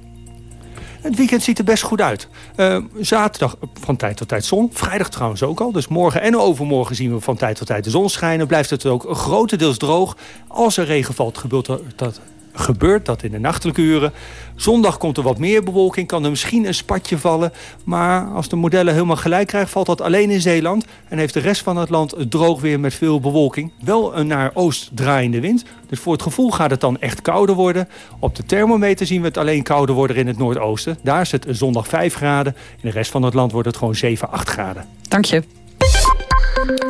Het weekend ziet er best goed uit. Uh, zaterdag van tijd tot tijd zon. Vrijdag trouwens ook al. Dus morgen en overmorgen zien we van tijd tot tijd de zon schijnen. Blijft het ook grotendeels droog. Als er regen valt, gebeurt dat gebeurt dat in de nachtelijke uren. Zondag komt er wat meer bewolking, kan er misschien een spatje vallen. Maar als de modellen helemaal gelijk krijgen, valt dat alleen in Zeeland. En heeft de rest van het land droog weer met veel bewolking. Wel een naar oost draaiende wind. Dus voor het gevoel gaat het dan echt kouder worden. Op de thermometer zien we het alleen kouder worden in het noordoosten. Daar is het zondag 5 graden. In de rest van het land wordt het gewoon 7, 8 graden.
Dank je.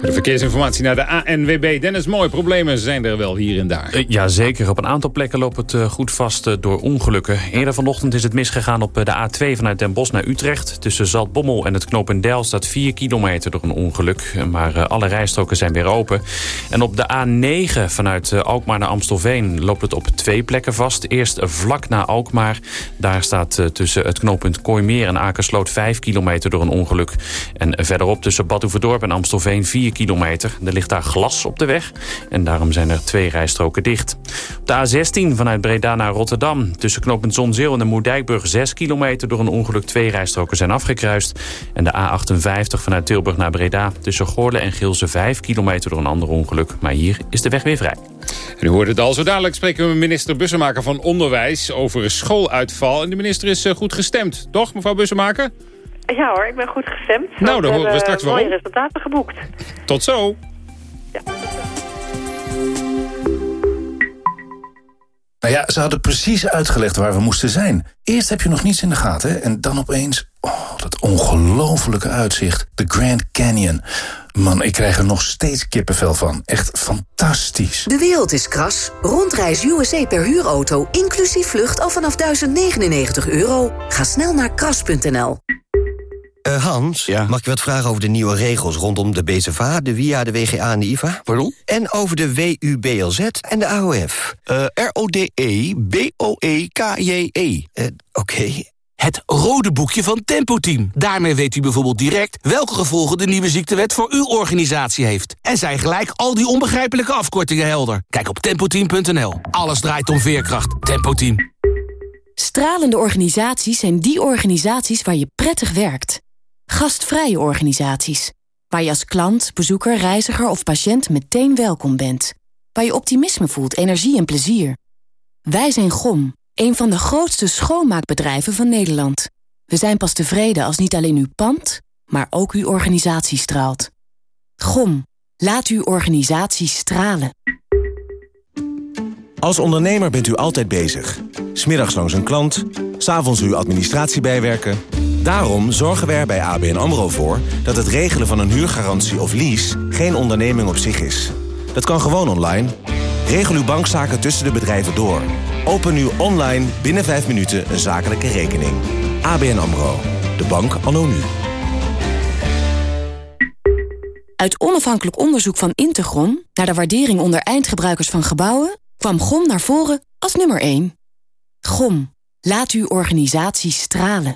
De verkeersinformatie naar de ANWB. Dennis, mooie problemen zijn er wel hier en daar.
Uh, ja, zeker. Op een aantal plekken loopt het uh, goed vast uh, door ongelukken. Eerder vanochtend is het misgegaan op de A2 vanuit Den Bosch naar Utrecht. Tussen Zaltbommel en het Knopendijl staat 4 kilometer door een ongeluk. Maar alle rijstroken zijn weer open. En op de A9 vanuit Alkmaar naar Amstelveen loopt het op twee plekken vast. Eerst vlak na Alkmaar. Daar staat tussen het knooppunt Kooimeer en Akersloot 5 kilometer door een ongeluk. En verderop tussen Bad en Amstelveen 4 4 kilometer. Er ligt daar glas op de weg en daarom zijn er twee rijstroken dicht. Op de A16 vanuit Breda naar Rotterdam. Tussen knooppunt Zonzeel en de Moerdijkbrug 6 kilometer... door een ongeluk twee rijstroken zijn afgekruist. En de A58 vanuit Tilburg naar Breda. Tussen Goorle en Gilze 5 kilometer door een ander ongeluk. Maar hier is de weg weer vrij.
En u hoort het al, zo dadelijk spreken we minister Bussemaker van Onderwijs... over schooluitval. En de minister is eh, goed gestemd, toch mevrouw Bussemaker?
Ja hoor, ik ben goed gestemd.
Nou, dan horen we straks waarom.
mooie resultaten geboekt.
Tot zo.
Ja.
Nou ja, ze hadden precies uitgelegd waar we moesten zijn. Eerst heb je nog niets in de gaten hè? en dan opeens... Oh, dat ongelofelijke uitzicht. De Grand Canyon. Man, ik krijg er nog steeds kippenvel van. Echt fantastisch.
De wereld is kras. Rondreis USA per huurauto, inclusief vlucht al vanaf 1099 euro. Ga snel naar kras.nl.
Uh, Hans, mag ik wat vragen over de nieuwe regels rondom de BZVA, de WIA, de WGA en de IVA?
Pardon?
En over de WUBLZ en de AOF.
Uh, R-O-D-E, B-O-E-K-J-E.
Uh, Oké.
Het rode boekje van Tempo Team. Daarmee weet u bijvoorbeeld direct welke gevolgen de nieuwe ziektewet voor uw organisatie heeft. En zijn gelijk al die onbegrijpelijke afkortingen helder. Kijk op tempoteam.nl. Alles draait om veerkracht. Tempo Team.
Stralende organisaties zijn die organisaties waar je prettig werkt. Gastvrije organisaties. Waar je als klant, bezoeker, reiziger of patiënt meteen welkom bent. Waar je optimisme voelt, energie en plezier. Wij zijn GOM, een van de grootste schoonmaakbedrijven van Nederland. We zijn pas tevreden als niet alleen uw pand, maar ook uw organisatie straalt. GOM, laat uw organisatie stralen.
Als ondernemer bent u altijd bezig. Smiddags langs een klant, s'avonds uw administratie bijwerken. Daarom zorgen we er bij ABN AMRO voor... dat het regelen van een huurgarantie of lease geen onderneming op zich is. Dat kan gewoon online. Regel uw bankzaken tussen de bedrijven door. Open nu online binnen 5 minuten een zakelijke rekening. ABN AMRO. De bank anno nu.
Uit onafhankelijk onderzoek van Integrom... naar de waardering onder eindgebruikers van gebouwen... kwam GOM naar voren als nummer 1. GOM. Laat uw organisatie stralen.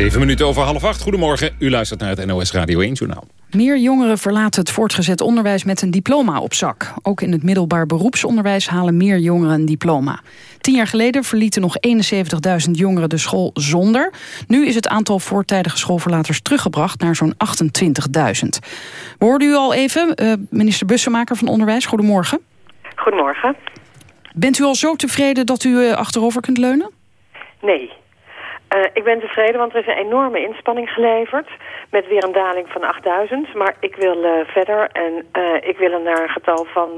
Zeven minuten over half acht. Goedemorgen, u luistert naar het NOS Radio 1 Journaal.
Meer jongeren verlaten het voortgezet onderwijs met een diploma op zak. Ook in het middelbaar beroepsonderwijs halen meer jongeren een diploma. Tien jaar geleden verlieten nog 71.000 jongeren de school zonder. Nu is het aantal voortijdige schoolverlaters teruggebracht naar zo'n 28.000. We hoorden u al even, uh, minister Bussemaker van Onderwijs. Goedemorgen.
Goedemorgen.
Bent u al zo tevreden dat u uh, achterover kunt leunen?
Nee. Uh, ik ben tevreden, want er is een enorme inspanning geleverd... met weer een daling van 8000. Maar ik wil uh, verder en uh, ik wil naar een getal van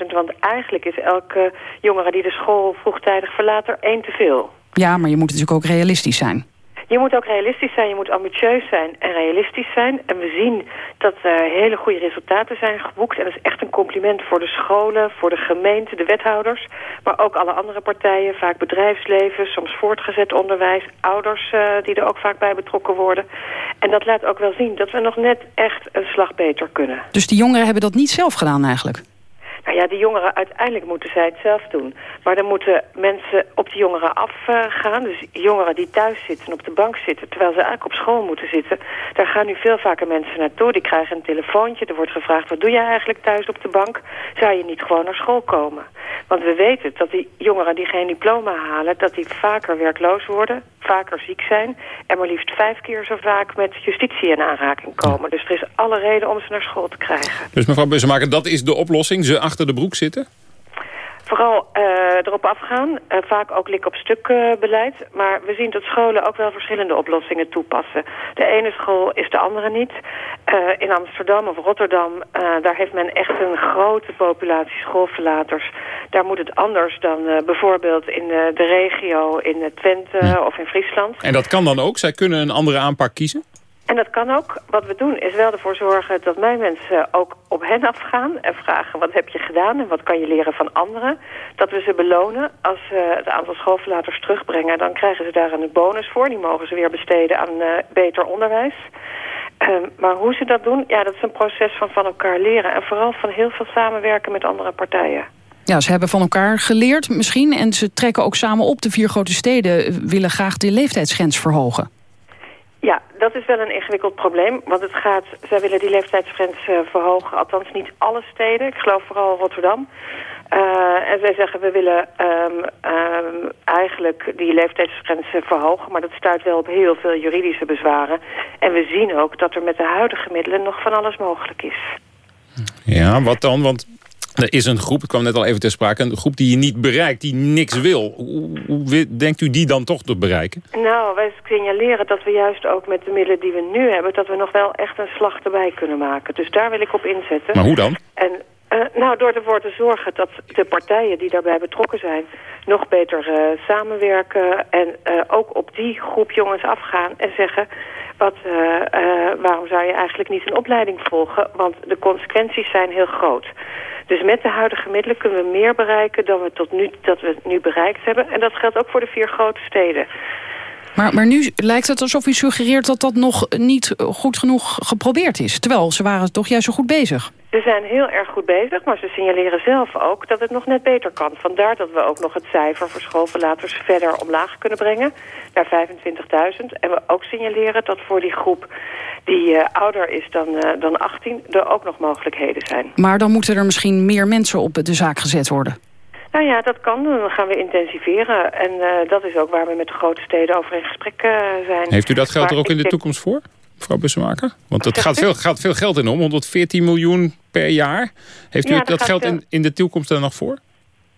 25.000. Want eigenlijk is elke jongere die de school vroegtijdig verlaat er één te veel.
Ja, maar je moet natuurlijk ook realistisch zijn.
Je moet ook realistisch zijn, je moet ambitieus zijn en realistisch zijn. En we zien dat er hele goede resultaten zijn geboekt. En dat is echt een compliment voor de scholen, voor de gemeente, de wethouders. Maar ook alle andere partijen, vaak bedrijfsleven, soms voortgezet onderwijs. Ouders uh, die er ook vaak bij betrokken worden. En dat laat ook wel zien dat we nog net echt een slag beter kunnen.
Dus die jongeren hebben dat niet zelf gedaan eigenlijk?
Nou ja, die jongeren, uiteindelijk moeten zij het zelf doen. Maar dan moeten mensen op die jongeren afgaan. Uh, dus jongeren die thuis zitten, op de bank zitten... terwijl ze eigenlijk op school moeten zitten... daar gaan nu veel vaker mensen naartoe. Die krijgen een telefoontje. Er wordt gevraagd, wat doe jij eigenlijk thuis op de bank? Zou je niet gewoon naar school komen? Want we weten dat die jongeren die geen diploma halen... dat die vaker werkloos worden, vaker ziek zijn... en maar liefst vijf keer zo vaak met justitie in aanraking komen. Dus er is alle reden om ze naar school te krijgen.
Dus mevrouw Bussemaker, dat is de oplossing? Ze achter de broek zitten?
Vooral uh, erop afgaan, uh, vaak ook lik op stuk uh, beleid. Maar we zien dat scholen ook wel verschillende oplossingen toepassen. De ene school is de andere niet. in Amsterdam of Rotterdam, daar heeft men echt een grote populatie schoolverlaters. Daar moet het anders dan bijvoorbeeld in de regio in Twente of in Friesland.
En dat kan dan ook? Zij kunnen een andere aanpak kiezen?
En dat kan ook. Wat we doen is wel ervoor zorgen dat mijn mensen ook op hen afgaan... en vragen wat heb je gedaan en wat kan je leren van anderen. Dat we ze belonen. Als ze het aantal schoolverlaters terugbrengen... dan krijgen ze daar een bonus voor. Die mogen ze weer besteden aan uh, beter onderwijs. Uh, maar hoe ze dat doen, ja, dat is een proces van van elkaar leren. En vooral van heel veel samenwerken met andere partijen.
Ja, ze hebben van elkaar geleerd misschien. En ze trekken ook samen op. De vier grote steden willen graag de leeftijdsgrens verhogen.
Ja, dat is wel een ingewikkeld probleem. Want het gaat, zij willen die leeftijdsgrens uh, verhogen. Althans niet alle steden. Ik geloof vooral Rotterdam. Uh, en zij zeggen we willen um, um, eigenlijk die leeftijdsgrens verhogen. Maar dat stuit wel op heel veel juridische bezwaren. En we zien ook dat er met de huidige middelen nog van alles mogelijk is.
Ja, wat dan? Want er is een groep, ik kwam net al even ter sprake... een groep die je niet bereikt, die niks wil. Hoe, hoe, denkt u die dan toch te bereiken?
Nou, wij signaleren dat we juist ook met de middelen die we nu hebben... dat we nog wel echt een slag erbij kunnen maken. Dus daar wil ik op inzetten.
Maar hoe dan?
En uh, nou, door ervoor te zorgen dat de partijen die daarbij betrokken zijn... nog beter uh, samenwerken en uh, ook op die groep jongens afgaan en zeggen... Wat, waarom zou je eigenlijk niet een opleiding volgen? Want de consequenties zijn heel groot. Dus met de huidige middelen kunnen we meer bereiken dan we tot nu, dat we nu bereikt hebben. En dat geldt ook voor de vier grote steden.
Maar, maar nu lijkt het alsof u suggereert dat dat nog niet goed genoeg geprobeerd is. Terwijl ze waren toch juist zo goed bezig.
Ze zijn heel erg goed bezig, maar ze signaleren zelf ook dat het nog net beter kan. Vandaar dat we ook nog het cijfer voor schoolverlaters verder omlaag kunnen brengen naar 25.000. En we ook signaleren dat voor die groep die uh, ouder is dan, uh, dan 18 er ook nog mogelijkheden zijn.
Maar dan moeten er misschien meer mensen op de zaak gezet worden.
Nou ja, dat kan. Dan gaan we intensiveren. En uh, dat is ook waar we met de grote steden over in gesprek zijn.
Heeft u dat geld er ook in de toekomst voor? mevrouw Bussemaker? Want het gaat veel, gaat veel geld in om, 114 miljoen per jaar. Heeft u ja, dat, dat geld in, in de toekomst er nog voor?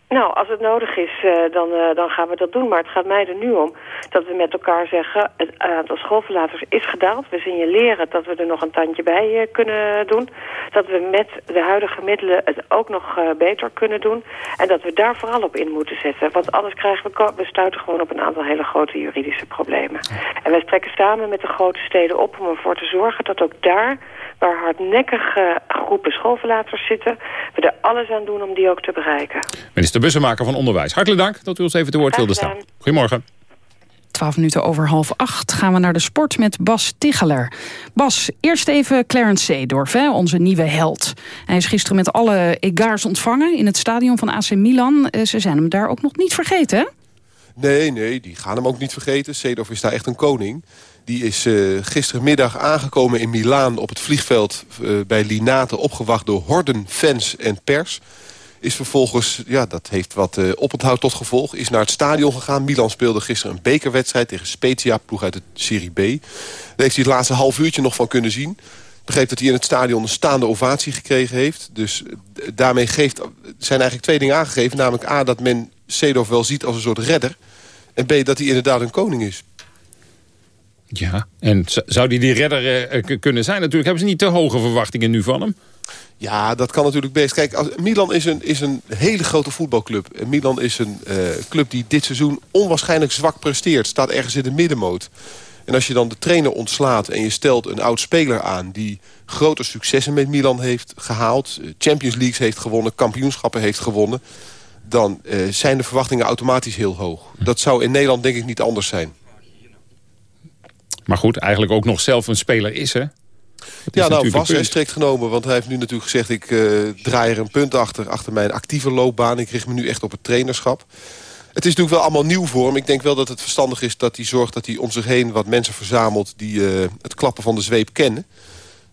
Nou, als het nodig is, uh, dan, uh, dan gaan we dat doen. Maar het gaat mij er nu om dat we met elkaar zeggen... het aantal schoolverlaters is gedaald. We signaleren dat we er nog een tandje bij uh, kunnen doen. Dat we met de huidige middelen het ook nog beter kunnen doen. En dat we daar vooral op in moeten zetten. Want anders krijgen we, we stuiten gewoon op een aantal hele grote juridische problemen. En wij trekken samen met de grote steden op om ervoor te zorgen... dat ook daar waar hardnekkige groepen schoolverlaters zitten... we er alles aan doen om die ook te bereiken.
Minister Bussemaker van Onderwijs, hartelijk dank dat u ons even te woord wilde staan. Goedemorgen.
12 minuten over half acht gaan we naar de sport met Bas Ticheler. Bas, eerst even Clarence Seedorf, hè, onze nieuwe held. Hij is gisteren met alle egaars ontvangen in het stadion van AC Milan. Eh, ze zijn hem daar ook nog niet vergeten, hè?
Nee, nee, die gaan hem ook niet vergeten. Seedorf is daar echt een koning. Die is uh, gistermiddag aangekomen in Milaan op het vliegveld uh, bij Linate... opgewacht door horden, fans en pers. Is vervolgens, ja, dat heeft wat uh, oponthoud tot gevolg... is naar het stadion gegaan. Milan speelde gisteren een bekerwedstrijd tegen Spezia... ploeg uit de Serie B. Daar heeft hij het laatste half uurtje nog van kunnen zien begreep dat hij in het stadion een staande ovatie gekregen heeft. Dus daarmee geeft, zijn eigenlijk twee dingen aangegeven. Namelijk A, dat men Seedorf wel ziet als een soort redder. En B, dat hij inderdaad een koning is.
Ja, en zou die die redder uh, kunnen zijn? Natuurlijk hebben ze niet te hoge verwachtingen nu van hem.
Ja, dat kan natuurlijk best. Kijk, als, Milan is een, is een hele grote voetbalclub. En Milan is een uh, club die dit seizoen onwaarschijnlijk zwak presteert. Staat ergens in de middenmoot. En als je dan de trainer ontslaat en je stelt een oud-speler aan... die grote successen met Milan heeft gehaald... Eh, Champions Leagues heeft gewonnen, kampioenschappen heeft gewonnen... dan uh, zijn de verwachtingen automatisch heel hoog. Dat zou in Nederland denk ik niet anders zijn.
Maar goed, eigenlijk ook nog zelf een speler is, hè?
Ja, nou, was en strikt genomen. Want hij heeft nu natuurlijk gezegd... ik uh, draai er een punt achter, achter mijn actieve loopbaan. Ik richt me nu echt op het trainerschap. Het is natuurlijk wel allemaal nieuw voor hem. Ik denk wel dat het verstandig is dat hij zorgt dat hij om zich heen... wat mensen verzamelt die uh, het klappen van de zweep kennen.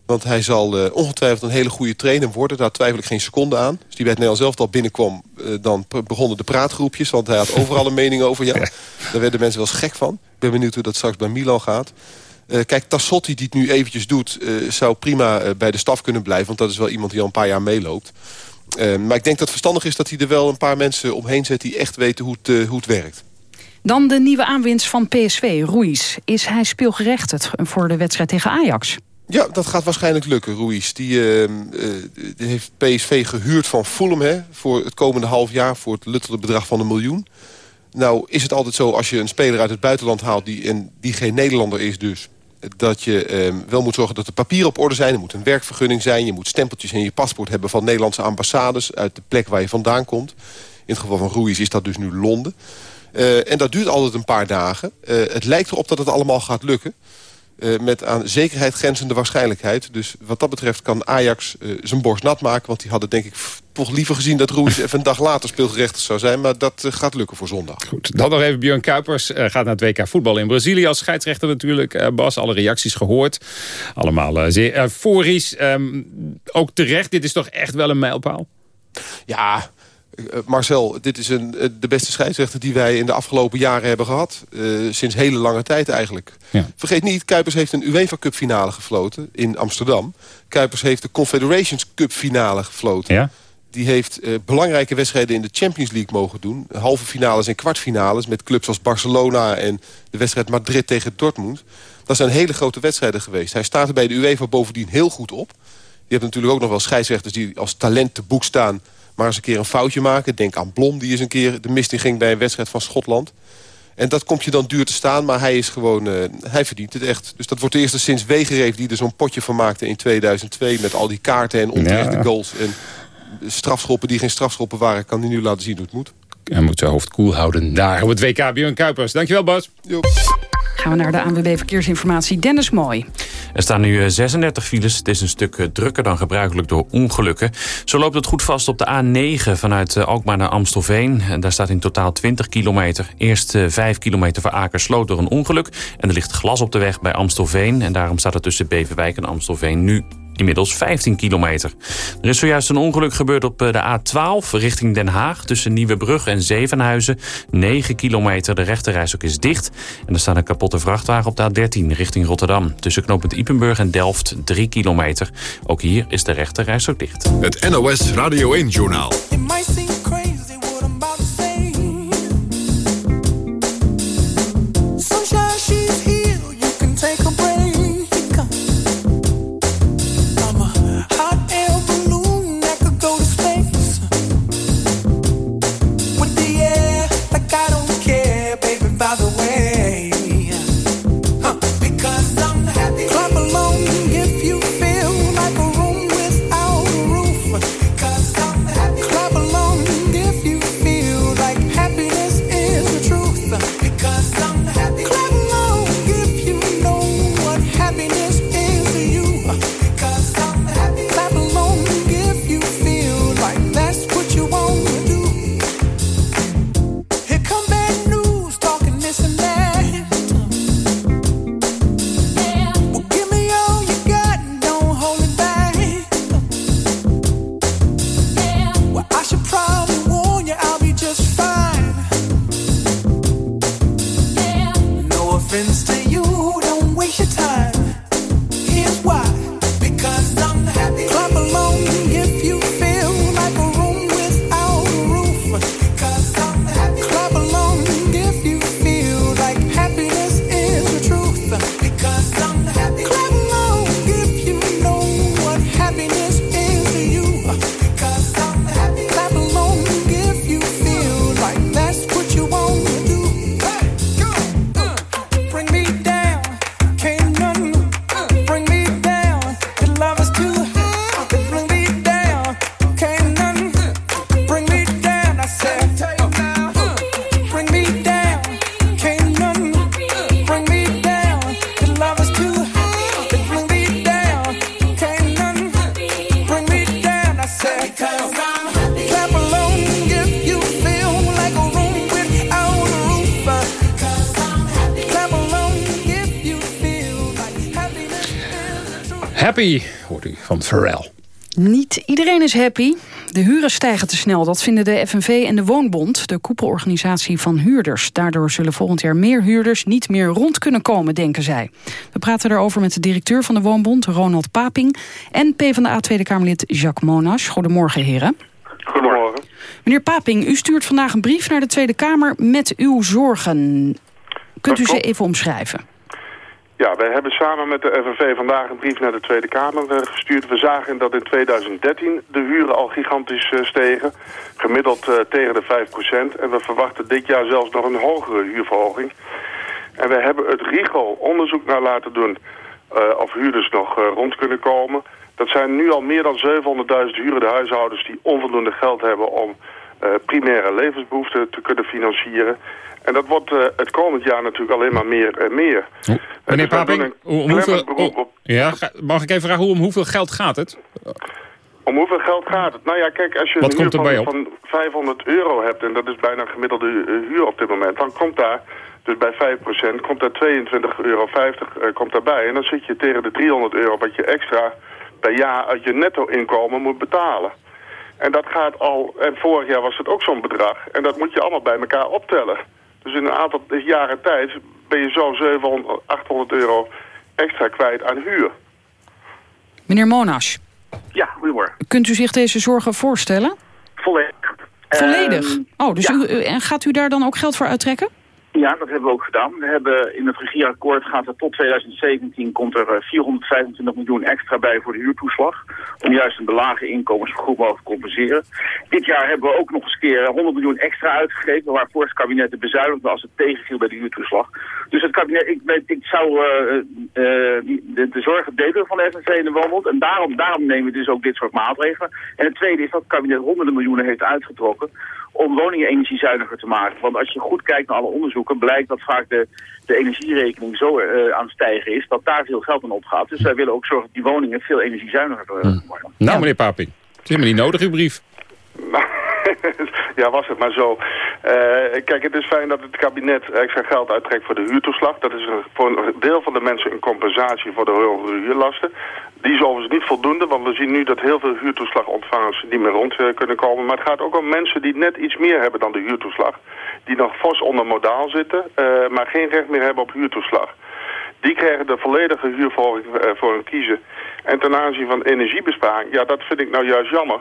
Want hij zal uh, ongetwijfeld een hele goede trainer worden. Daar twijfel ik geen seconde aan. Als hij bij het Nederlands zelf al binnenkwam... Uh, dan begonnen de praatgroepjes. Want hij had overal een mening over. Ja, daar werden mensen wel eens gek van. Ik ben benieuwd hoe dat straks bij Milan gaat. Uh, kijk, Tassotti die het nu eventjes doet... zou prima bij de staf kunnen blijven. Want dat is wel iemand die al een paar jaar meeloopt. maar ik denk dat het verstandig is dat hij er wel een paar mensen omheen zet... die echt weten hoe het, hoe het werkt.
Dan de nieuwe aanwinst van PSV, Ruiz. Is hij speelgerechtigd voor de wedstrijd tegen Ajax?
Ja, dat gaat waarschijnlijk lukken, Ruiz. Die, uh, uh, die, heeft PSV gehuurd van Fulham hè, voor het komende half jaar... voor het luttele bedrag van een miljoen. Nou is het altijd zo, als je een speler uit het buitenland haalt... die, en die geen Nederlander is dus... dat je ehm, wel moet zorgen dat de papieren op orde zijn. Er moet een werkvergunning zijn. Je moet stempeltjes in je paspoort hebben van Nederlandse ambassades... uit de plek waar je vandaan komt. In het geval van Ruiz is dat dus nu Londen. Uh, en dat duurt altijd een paar dagen. Uh, het lijkt erop dat het allemaal gaat lukken. Uh, met aan zekerheid grenzende waarschijnlijkheid. Dus wat dat betreft kan Ajax zijn borst nat maken. Want die hadden denk ik toch liever gezien dat Ruiz even een dag later speelgerechtigd zou zijn. Maar dat gaat lukken voor zondag.
Goed, dan nog even Björn Kuipers. gaat naar het WK voetbal in Brazilië als scheidsrechter natuurlijk. Bas, alle reacties gehoord. Allemaal zeer euforisch. Um, ook terecht, dit is toch echt wel een mijlpaal?
Ja, Marcel, dit is een, uh, de beste scheidsrechter die wij in de afgelopen jaren hebben gehad. Uh, sinds hele lange tijd eigenlijk. Ja. Vergeet niet, Kuipers heeft een UEFA Cup finale gefloten in Amsterdam. Kuipers heeft de Confederations Cup finale gefloten. Ja. Die heeft belangrijke wedstrijden in de Champions League mogen doen. Halve finales en kwartfinales met clubs als Barcelona... en de wedstrijd Madrid tegen Dortmund. Dat zijn hele grote wedstrijden geweest. Hij staat er bij de UEFA bovendien heel goed op. Je hebt natuurlijk ook nog wel scheidsrechters die als talent te boek staan maar eens een keer een foutje maken. Denk aan Blom, die eens een keer de mist in ging bij een wedstrijd van Schotland. En dat komt je dan duur te staan, maar hij is gewoon, uh, hij verdient het echt. Dus dat wordt de eerste sinds Wegereef die er zo'n potje van maakte in 2002... met al die kaarten en onterechte ja. goals en strafschoppen die geen strafschoppen waren... kan hij nu laten zien hoe het moet.
Hij moet zijn hoofd koel houden daar op het WK Björn Kuipers. Dankjewel Bas. Jo.
Gaan we naar de ANWB Verkeersinformatie. Dennis Mooi.
Er staan nu 36 eh, files. Het is een stuk eh, drukker dan gebruikelijk door ongelukken. Zo loopt het goed vast op de A9 vanuit eh, Alkmaar naar Amstelveen. En daar staat in totaal 20 kilometer. Eerst 5 kilometer voor Akersloot door een ongeluk. En er ligt glas op de weg bij Amstelveen. En daarom staat het tussen Beverwijk en Amstelveen nu inmiddels 15 kilometer. Er is zojuist een ongeluk gebeurd op de A12 richting Den Haag... tussen Nieuwebrug en Zevenhuizen. 9 kilometer, de rechterreis is dicht. En er staat een kapotte vrachtwagen op de A13 richting Rotterdam. Tussen knooppunt Ipenburg en Delft 3 kilometer. Ook hier is de rechterreis ook dicht.
Het NOS Radio 1-journaal.
Is happy. De huren stijgen te snel. Dat vinden de FNV en de Woonbond, de koepelorganisatie van huurders. Daardoor zullen volgend jaar meer huurders niet meer rond kunnen komen, denken zij. We praten daarover met de directeur van de Woonbond, Ronald Paping... en PvdA Tweede Kamerlid Jacques Monas. Goedemorgen, heren.
Goedemorgen.
Meneer Paping, u stuurt vandaag een brief naar de Tweede Kamer met uw zorgen. Kunt u ze even omschrijven?
Ja, wij hebben samen met de FNV vandaag een brief naar de Tweede Kamer uh, gestuurd. We zagen dat in 2013 de huren al gigantisch uh, stegen. Gemiddeld uh, tegen de 5%. En we verwachten dit jaar zelfs nog een hogere huurverhoging. En we hebben het RIGO onderzoek naar laten doen of huurders nog rond kunnen komen. Dat zijn nu al meer dan 700.000 huurende huishoudens die onvoldoende geld hebben om primaire levensbehoeften te kunnen financieren. En dat wordt het komend jaar natuurlijk alleen maar meer en meer.
Meneer dus Paping, om hoeveel, ja, mag ik even vragen, hoe, om hoeveel geld gaat het?
Om hoeveel geld gaat het? Nou ja, kijk, als je
Wat een huur
van, 500 euro hebt... en dat is bijna gemiddelde eh, huur op dit moment... dan komt daar, dus bij 5%, komt daar 22,50 euro uh, komt daarbij. En dan zit je tegen de 300 euro wat je extra per jaar uit je netto-inkomen moet betalen. En dat gaat al, en vorig jaar was het ook zo'n bedrag. En dat moet je allemaal bij elkaar optellen. Dus in een aantal jaren tijd ben je zo 700, 800 euro extra kwijt aan huur.
Meneer Monash.
Ja, goedemorgen.
Kunt u zich deze zorgen voorstellen?
Volledig.
Volledig? Ehm, oh, dus u, en gaat u daar dan ook geld voor uittrekken?
Ja, dat hebben we ook gedaan. We hebben in het regieakkoord gaat tot 2017 komt er 425 eh, miljoen extra bij voor de huurtoeslag. Om juist een de lage inkomens goed te compenseren. Dit jaar hebben we ook nog eens keer 100 miljoen extra uitgegeven. Waarvoor het kabinet de bezuinigde als het tegenviel bij de huurtoeslag. Dus het kabinet, ik, ik zou uh, uh, de, de zorgen van de FNV in de woonbond. En daarom, daarom nemen we dus ook dit soort maatregelen. En het tweede is dat het kabinet honderden miljoenen heeft uitgetrokken om woningen energiezuiniger te maken. Want als je goed kijkt naar alle onderzoeken, blijkt dat vaak de, de energierekening zo uh, aan het stijgen is, dat daar veel geld aan opgaat. Dus wij willen ook zorgen dat die woningen veel energiezuiniger worden.
Nou, meneer Paping, het is me niet nodig, uw brief.
ja, was het maar zo. Uh, kijk, het is fijn dat het kabinet extra geld uittrekt voor de huurtoeslag. Dat is voor een deel van de mensen een compensatie voor de hogere huurlasten. Die is overigens niet voldoende, want we zien nu dat heel veel huurtoeslagontvangers niet meer rond eh, kunnen komen. Maar het gaat ook om mensen die net iets meer hebben dan de huurtoeslag. Die nog fors onder modaal zitten, uh, maar geen recht meer hebben op huurtoeslag. Die krijgen de volledige huurverhoging voor hun kiezen. En ten aanzien van energiebesparing, ja, dat vind ik nou juist jammer.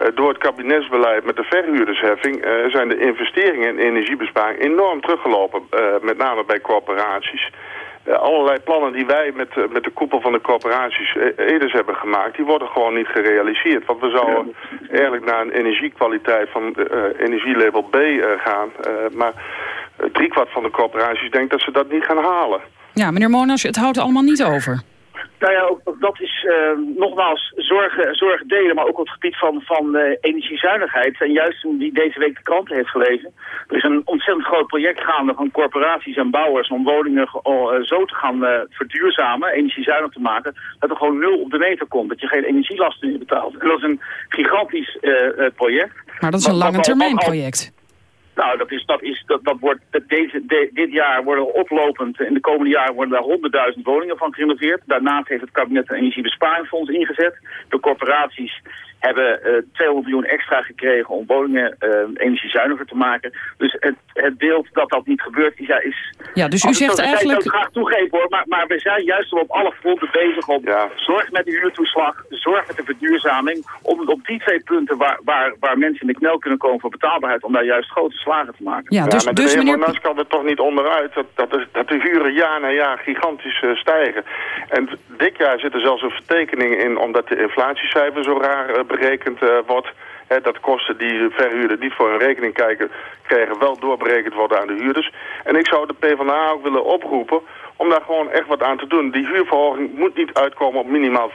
Eh, door het kabinetsbeleid met de verhuurdersheffing uh, zijn de investeringen in energiebesparing enorm teruggelopen, uh, met name bij corporaties. allerlei plannen die wij met, met de koepel van de corporaties eerder hebben gemaakt, die worden gewoon niet gerealiseerd. Want we zouden eigenlijk naar een energiekwaliteit van energielabel B gaan, maar driekwart van de corporaties denkt dat ze dat niet gaan halen.
Ja, meneer Monas, het houdt allemaal niet over.
Nou ja, ook, dat is uh, nogmaals zorgen, zorgen delen, maar ook op het gebied van, van uh, energiezuinigheid. En juist die deze week de kranten heeft gelezen. Er is een ontzettend groot project gaande van corporaties en bouwers om woningen uh, zo te gaan verduurzamen, energiezuinig te maken, dat er gewoon nul op de meter komt. Dat je geen energielasten meer betaalt. En dat is een gigantisch project.
Maar dat is een lange termijn project.
Nou, dat, is, dat, is, dat, dat wordt, deze, dit jaar worden oplopend, in de komende jaren worden daar 100.000 woningen van gerenoveerd. Daarnaast heeft het kabinet een energiebesparingsfonds ingezet. De corporaties hebben uh, eh, 200 miljoen extra gekregen om woningen uh, energiezuiniger te maken. Dus het, het beeld dat dat niet gebeurt is... Ja, is
ja dus u zegt eigenlijk... Ik
graag toegeven hoor, maar, maar we zijn juist op alle fronten bezig om... Ja. Zorg met de huurtoeslag, zorg met de verduurzaming... om op die twee punten waar, waar, waar mensen in de knel kunnen komen voor betaalbaarheid... om daar juist grote slagen te maken.
Ja, dus,
ja,
dus
de
meneer...
Nas kan er toch niet onderuit dat, dat, de, dat de huren jaar na jaar gigantisch uh, stijgen. En dit jaar zit er zelfs een vertekening in... omdat de inflatiecijfer zo raar berekend uh, wordt. Hè, dat kosten die verhuurder niet voor hun rekening kijken, krijgen wel doorberekend worden aan de huurders. En ik zou de PvdA ook willen oproepen om daar gewoon echt wat aan te doen. Die huurverhoging moet niet uitkomen op minimaal 4%,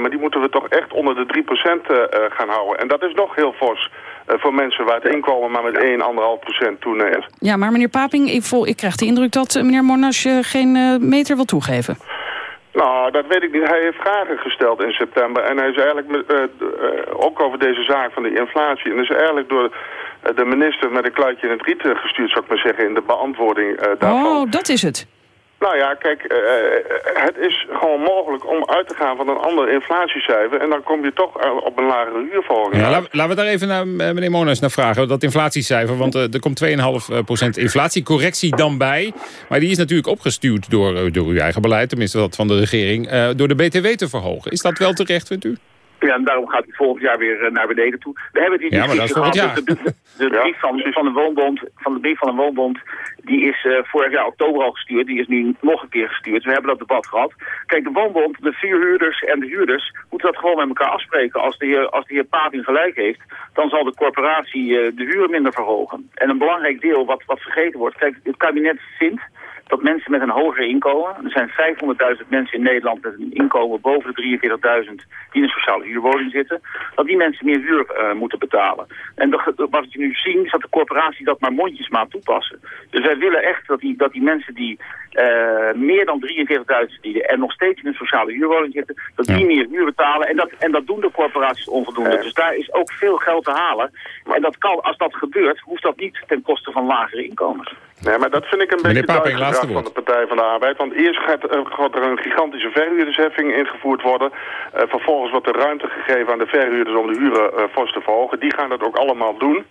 maar die moeten we toch echt onder de 3% uh, eh, gaan houden. En dat is nog heel fors. Uh, voor mensen waar het inkomen maar met 1, 1,5% toeneemt.
Ja, maar meneer Paping, ik, vol, ik krijg de indruk dat meneer Monash geen meter wil toegeven.
Nou, dat weet ik niet. Hij heeft vragen gesteld in september. En hij is eigenlijk met, uh, ook over deze zaak van de inflatie. En is eigenlijk door de minister met een kluitje in het riet gestuurd, zou ik maar zeggen, in de beantwoording daarvan.
Oh, dat is het.
Nou ja, kijk, uh, het is gewoon mogelijk om uit te gaan van een ander inflatiecijfer... en dan kom je toch op een lagere huurverhoging.
Ja, laten we daar even naar meneer Monas naar vragen, dat inflatiecijfer. Want er komt 2,5% inflatiecorrectie dan bij. Maar die is natuurlijk opgestuurd door, door uw eigen beleid, tenminste dat van de regering... door de BTW te verhogen. Is dat wel terecht, vindt u?
Ja, en daarom gaat hij volgend jaar weer eh, naar beneden toe. We hebben die
ja, maar dat is volgend jaar.
De, de, brief van, van, de woonbond, van de brief van de woonbond, die is uh, vorig jaar oktober al gestuurd. Die is nu nog een keer gestuurd. We hebben dat debat gehad. Kijk, de woonbond, de vier huurders en de huurders moeten dat gewoon met elkaar afspreken. Als de heer, als de heer gelijk heeft, dan zal de corporatie uh, de huren minder verhogen. En een belangrijk deel wat, wat vergeten wordt, kijk, het kabinet vindt dat mensen met een hoger inkomen, er zijn 500.000 mensen in Nederland met een inkomen boven de 43.000 die in een sociale huurwoning zitten, dat die mensen meer huur uh, moeten betalen. En dat, wat we nu zien is dat de corporaties dat maar mondjesmaat toepassen. Dus wij willen echt dat die, dat die mensen die uh, meer dan 43.000 die en nog steeds in een sociale huurwoning zitten, dat die meer huur betalen. En dat, en dat doen de corporaties onvoldoende. Dus daar is ook veel geld te halen. En dat kan, als dat gebeurt, hoeft dat niet ten koste van lagere inkomens.
Nee, maar dat vind ik een beetje Paping, van de Partij van de Arbeid. Want eerst gaat, gaat er een gigantische verhuurdersheffing ingevoerd worden. Uh, vervolgens wordt er ruimte gegeven aan de verhuurders om de huren uh, fors te verhogen. Die gaan dat ook allemaal doen.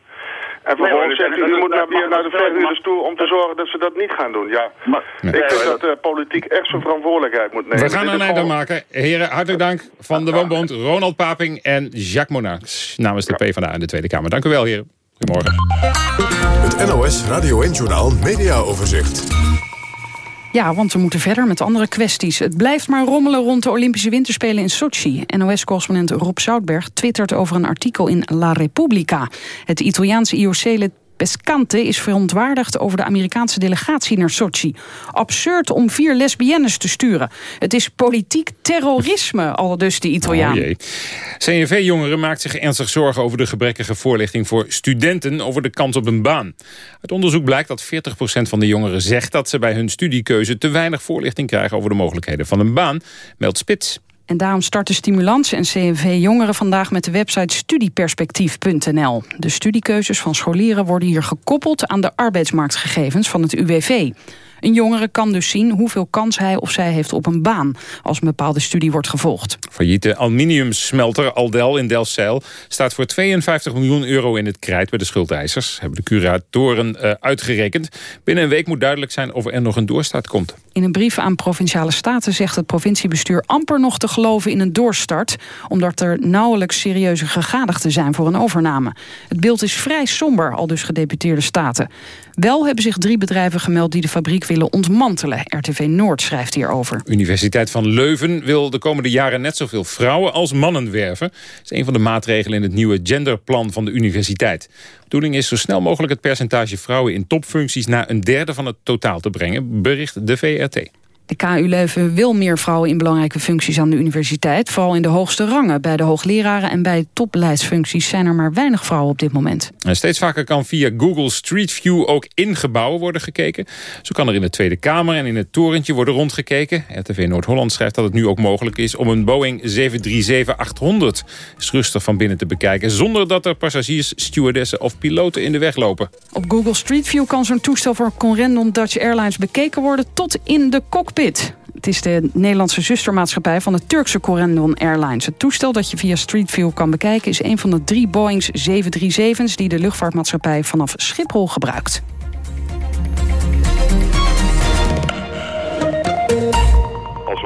En vervolgens nee, zegt u, u moet naar, weer naar de verhuurders toe om te zorgen dat ze dat niet gaan doen. Ja, maar, ik denk dat de politiek echt zijn verantwoordelijkheid moet nemen.
We gaan een einde maken. Heren, hartelijk dank van de Woonbond, Ronald Paping en Jacques Monax namens de PvdA in de Tweede Kamer. Dank u wel, heren. Goedemorgen.
Het NOS Radio en Journaal Media Overzicht.
Ja, want we moeten verder met andere kwesties. Het blijft maar rommelen rond de Olympische Winterspelen in Sochi. NOS-correspondent Rob Zoutberg twittert over een artikel in La Repubblica. Het Italiaanse IOC-lid Pescante is verontwaardigd over de Amerikaanse delegatie naar Sochi. Absurd om vier lesbiennes te sturen. Het is politiek terrorisme, al dus de Italiaan. Oh
CNV-jongeren maakt zich ernstig zorgen over de gebrekkige voorlichting voor studenten over de kans op een baan. Uit onderzoek blijkt dat 40% van de jongeren zegt dat ze bij hun studiekeuze te weinig voorlichting krijgen over de mogelijkheden van een baan, meldt Spits.
En daarom starten Stimulans en CNV Jongeren vandaag met de website studieperspectief.nl. De studiekeuzes van scholieren worden hier gekoppeld aan de arbeidsmarktgegevens van het UWV. Een jongere kan dus zien hoeveel kans hij of zij heeft op een baan... als een bepaalde studie wordt gevolgd.
Failliete aluminiumsmelter Aldel in Delfzijl... staat voor 52 miljoen euro in het krijt bij de schuldeisers. Hebben de curatoren uh, uitgerekend. Binnen een week moet duidelijk zijn of er nog een doorstart komt.
In een brief aan Provinciale Staten zegt het provinciebestuur... amper nog te geloven in een doorstart... omdat er nauwelijks serieuze gegadigden zijn voor een overname. Het beeld is vrij somber, al dus gedeputeerde staten. Wel hebben zich drie bedrijven gemeld die de fabriek willen ontmantelen. RTV Noord schrijft hierover.
Universiteit van Leuven wil de komende jaren net zoveel vrouwen als mannen werven. Dat is een van de maatregelen in het nieuwe genderplan van de universiteit. De is zo snel mogelijk het percentage vrouwen in topfuncties... naar een derde van het totaal te brengen, bericht de VRT.
De KU Leuven wil meer vrouwen in belangrijke functies aan de universiteit. Vooral in de hoogste rangen. Bij de hoogleraren en bij topleidsfuncties zijn er maar weinig vrouwen op dit moment.
En steeds vaker kan via Google Street View ook in gebouwen worden gekeken. Zo kan er in de Tweede Kamer en in het torentje worden rondgekeken. RTV Noord-Holland schrijft dat het nu ook mogelijk is om een Boeing 737-800 rustig van binnen te bekijken. Zonder dat er passagiers, stewardessen of piloten in de weg lopen.
Op Google Street View kan zo'n toestel voor Conrendon Dutch Airlines bekeken worden tot in de cockpit het is de Nederlandse zustermaatschappij van de Turkse Corendon Airlines. Het toestel dat je via Street View kan bekijken... is een van de drie Boeings 737's die de luchtvaartmaatschappij vanaf Schiphol gebruikt.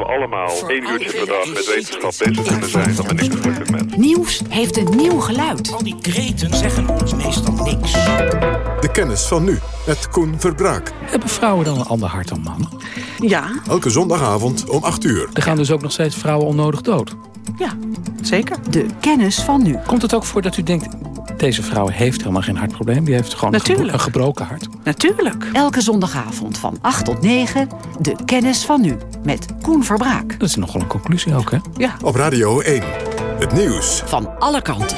Allemaal één uurtje per dag met wetenschap bezig kunnen zijn... dan ben ik een gelukkig mens.
Nieuws heeft een nieuw geluid.
Al die kreten zeggen ons meestal niks.
De kennis van nu, met Koen Verbraak.
Hebben vrouwen dan een ander hart dan mannen?
Ja.
Elke zondagavond om 8 uur.
Er gaan dus ook nog steeds vrouwen onnodig dood?
Ja, zeker. De kennis van nu.
Komt het ook voor dat u denkt... deze vrouw heeft helemaal geen hartprobleem. Die heeft gewoon een, een gebroken hart.
Natuurlijk. Elke zondagavond van 8 tot 9. De kennis van nu. Met Koen Verbraak.
Dat is nogal een conclusie ook, hè?
Ja.
Op Radio 1. Het nieuws.
Van alle kanten.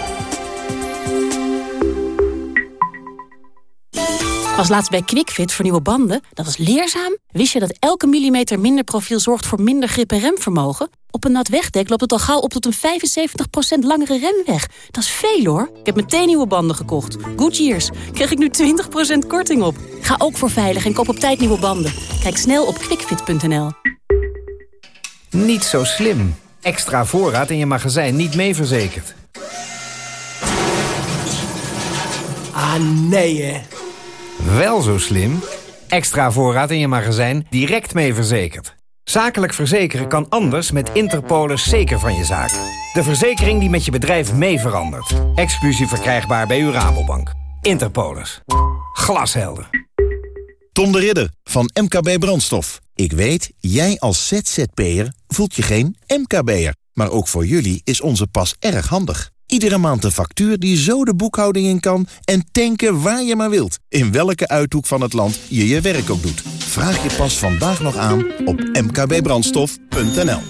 Ik was laatst bij QuickFit voor nieuwe banden. Dat was leerzaam. Wist je dat elke millimeter minder profiel zorgt voor minder grip en remvermogen? Op een nat wegdek loopt het al gauw op tot een 75% langere remweg. Dat is veel hoor. Ik heb meteen nieuwe banden gekocht. Goodyears. Krijg ik nu 20% korting op. Ga ook voor veilig en koop op tijd nieuwe banden. Kijk snel op quickfit.nl.
Niet zo slim. Extra voorraad in je magazijn niet mee verzekerd.
Ah, nee hè.
Wel zo slim. Extra voorraad in je magazijn direct mee verzekerd. Zakelijk verzekeren kan anders met Interpolis zeker van je zaak. De verzekering die met je bedrijf mee verandert. Exclusief verkrijgbaar bij uw Rabobank. Interpolis. Glashelder.
Tom de Ridder van MKB Brandstof. Ik weet, jij als ZZP'er voelt je geen MKB'er. Maar ook voor jullie is onze pas erg handig.
Iedere maand een factuur die zo de boekhouding in kan... en tanken waar je maar wilt. In welke uithoek van het land je je werk ook doet. Vraag je pas vandaag nog aan op mkbbrandstof.nl.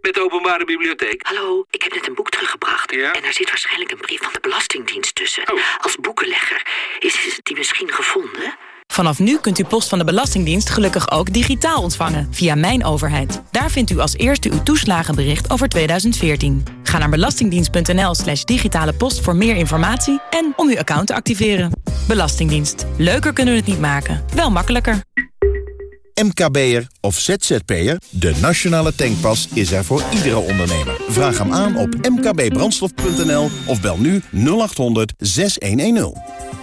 Met de openbare bibliotheek.
Hallo, ik heb net een boek teruggebracht.
Ja?
En daar zit waarschijnlijk een brief van de Belastingdienst tussen. Als boekenlegger. Is die misschien gevonden?
Vanaf nu kunt u post van de Belastingdienst gelukkig ook digitaal ontvangen via Mijn Overheid. Daar vindt u als eerste uw toeslagenbericht over 2014. Ga naar belastingdienst.nl slash digitale post voor meer informatie en om uw account te activeren. Belastingdienst. Leuker kunnen we het niet maken, wel makkelijker.
MKB'er of ZZP'er, de nationale tankpas is er voor iedere ondernemer. Vraag hem aan op mkbbrandstof.nl of bel nu 0800 6110.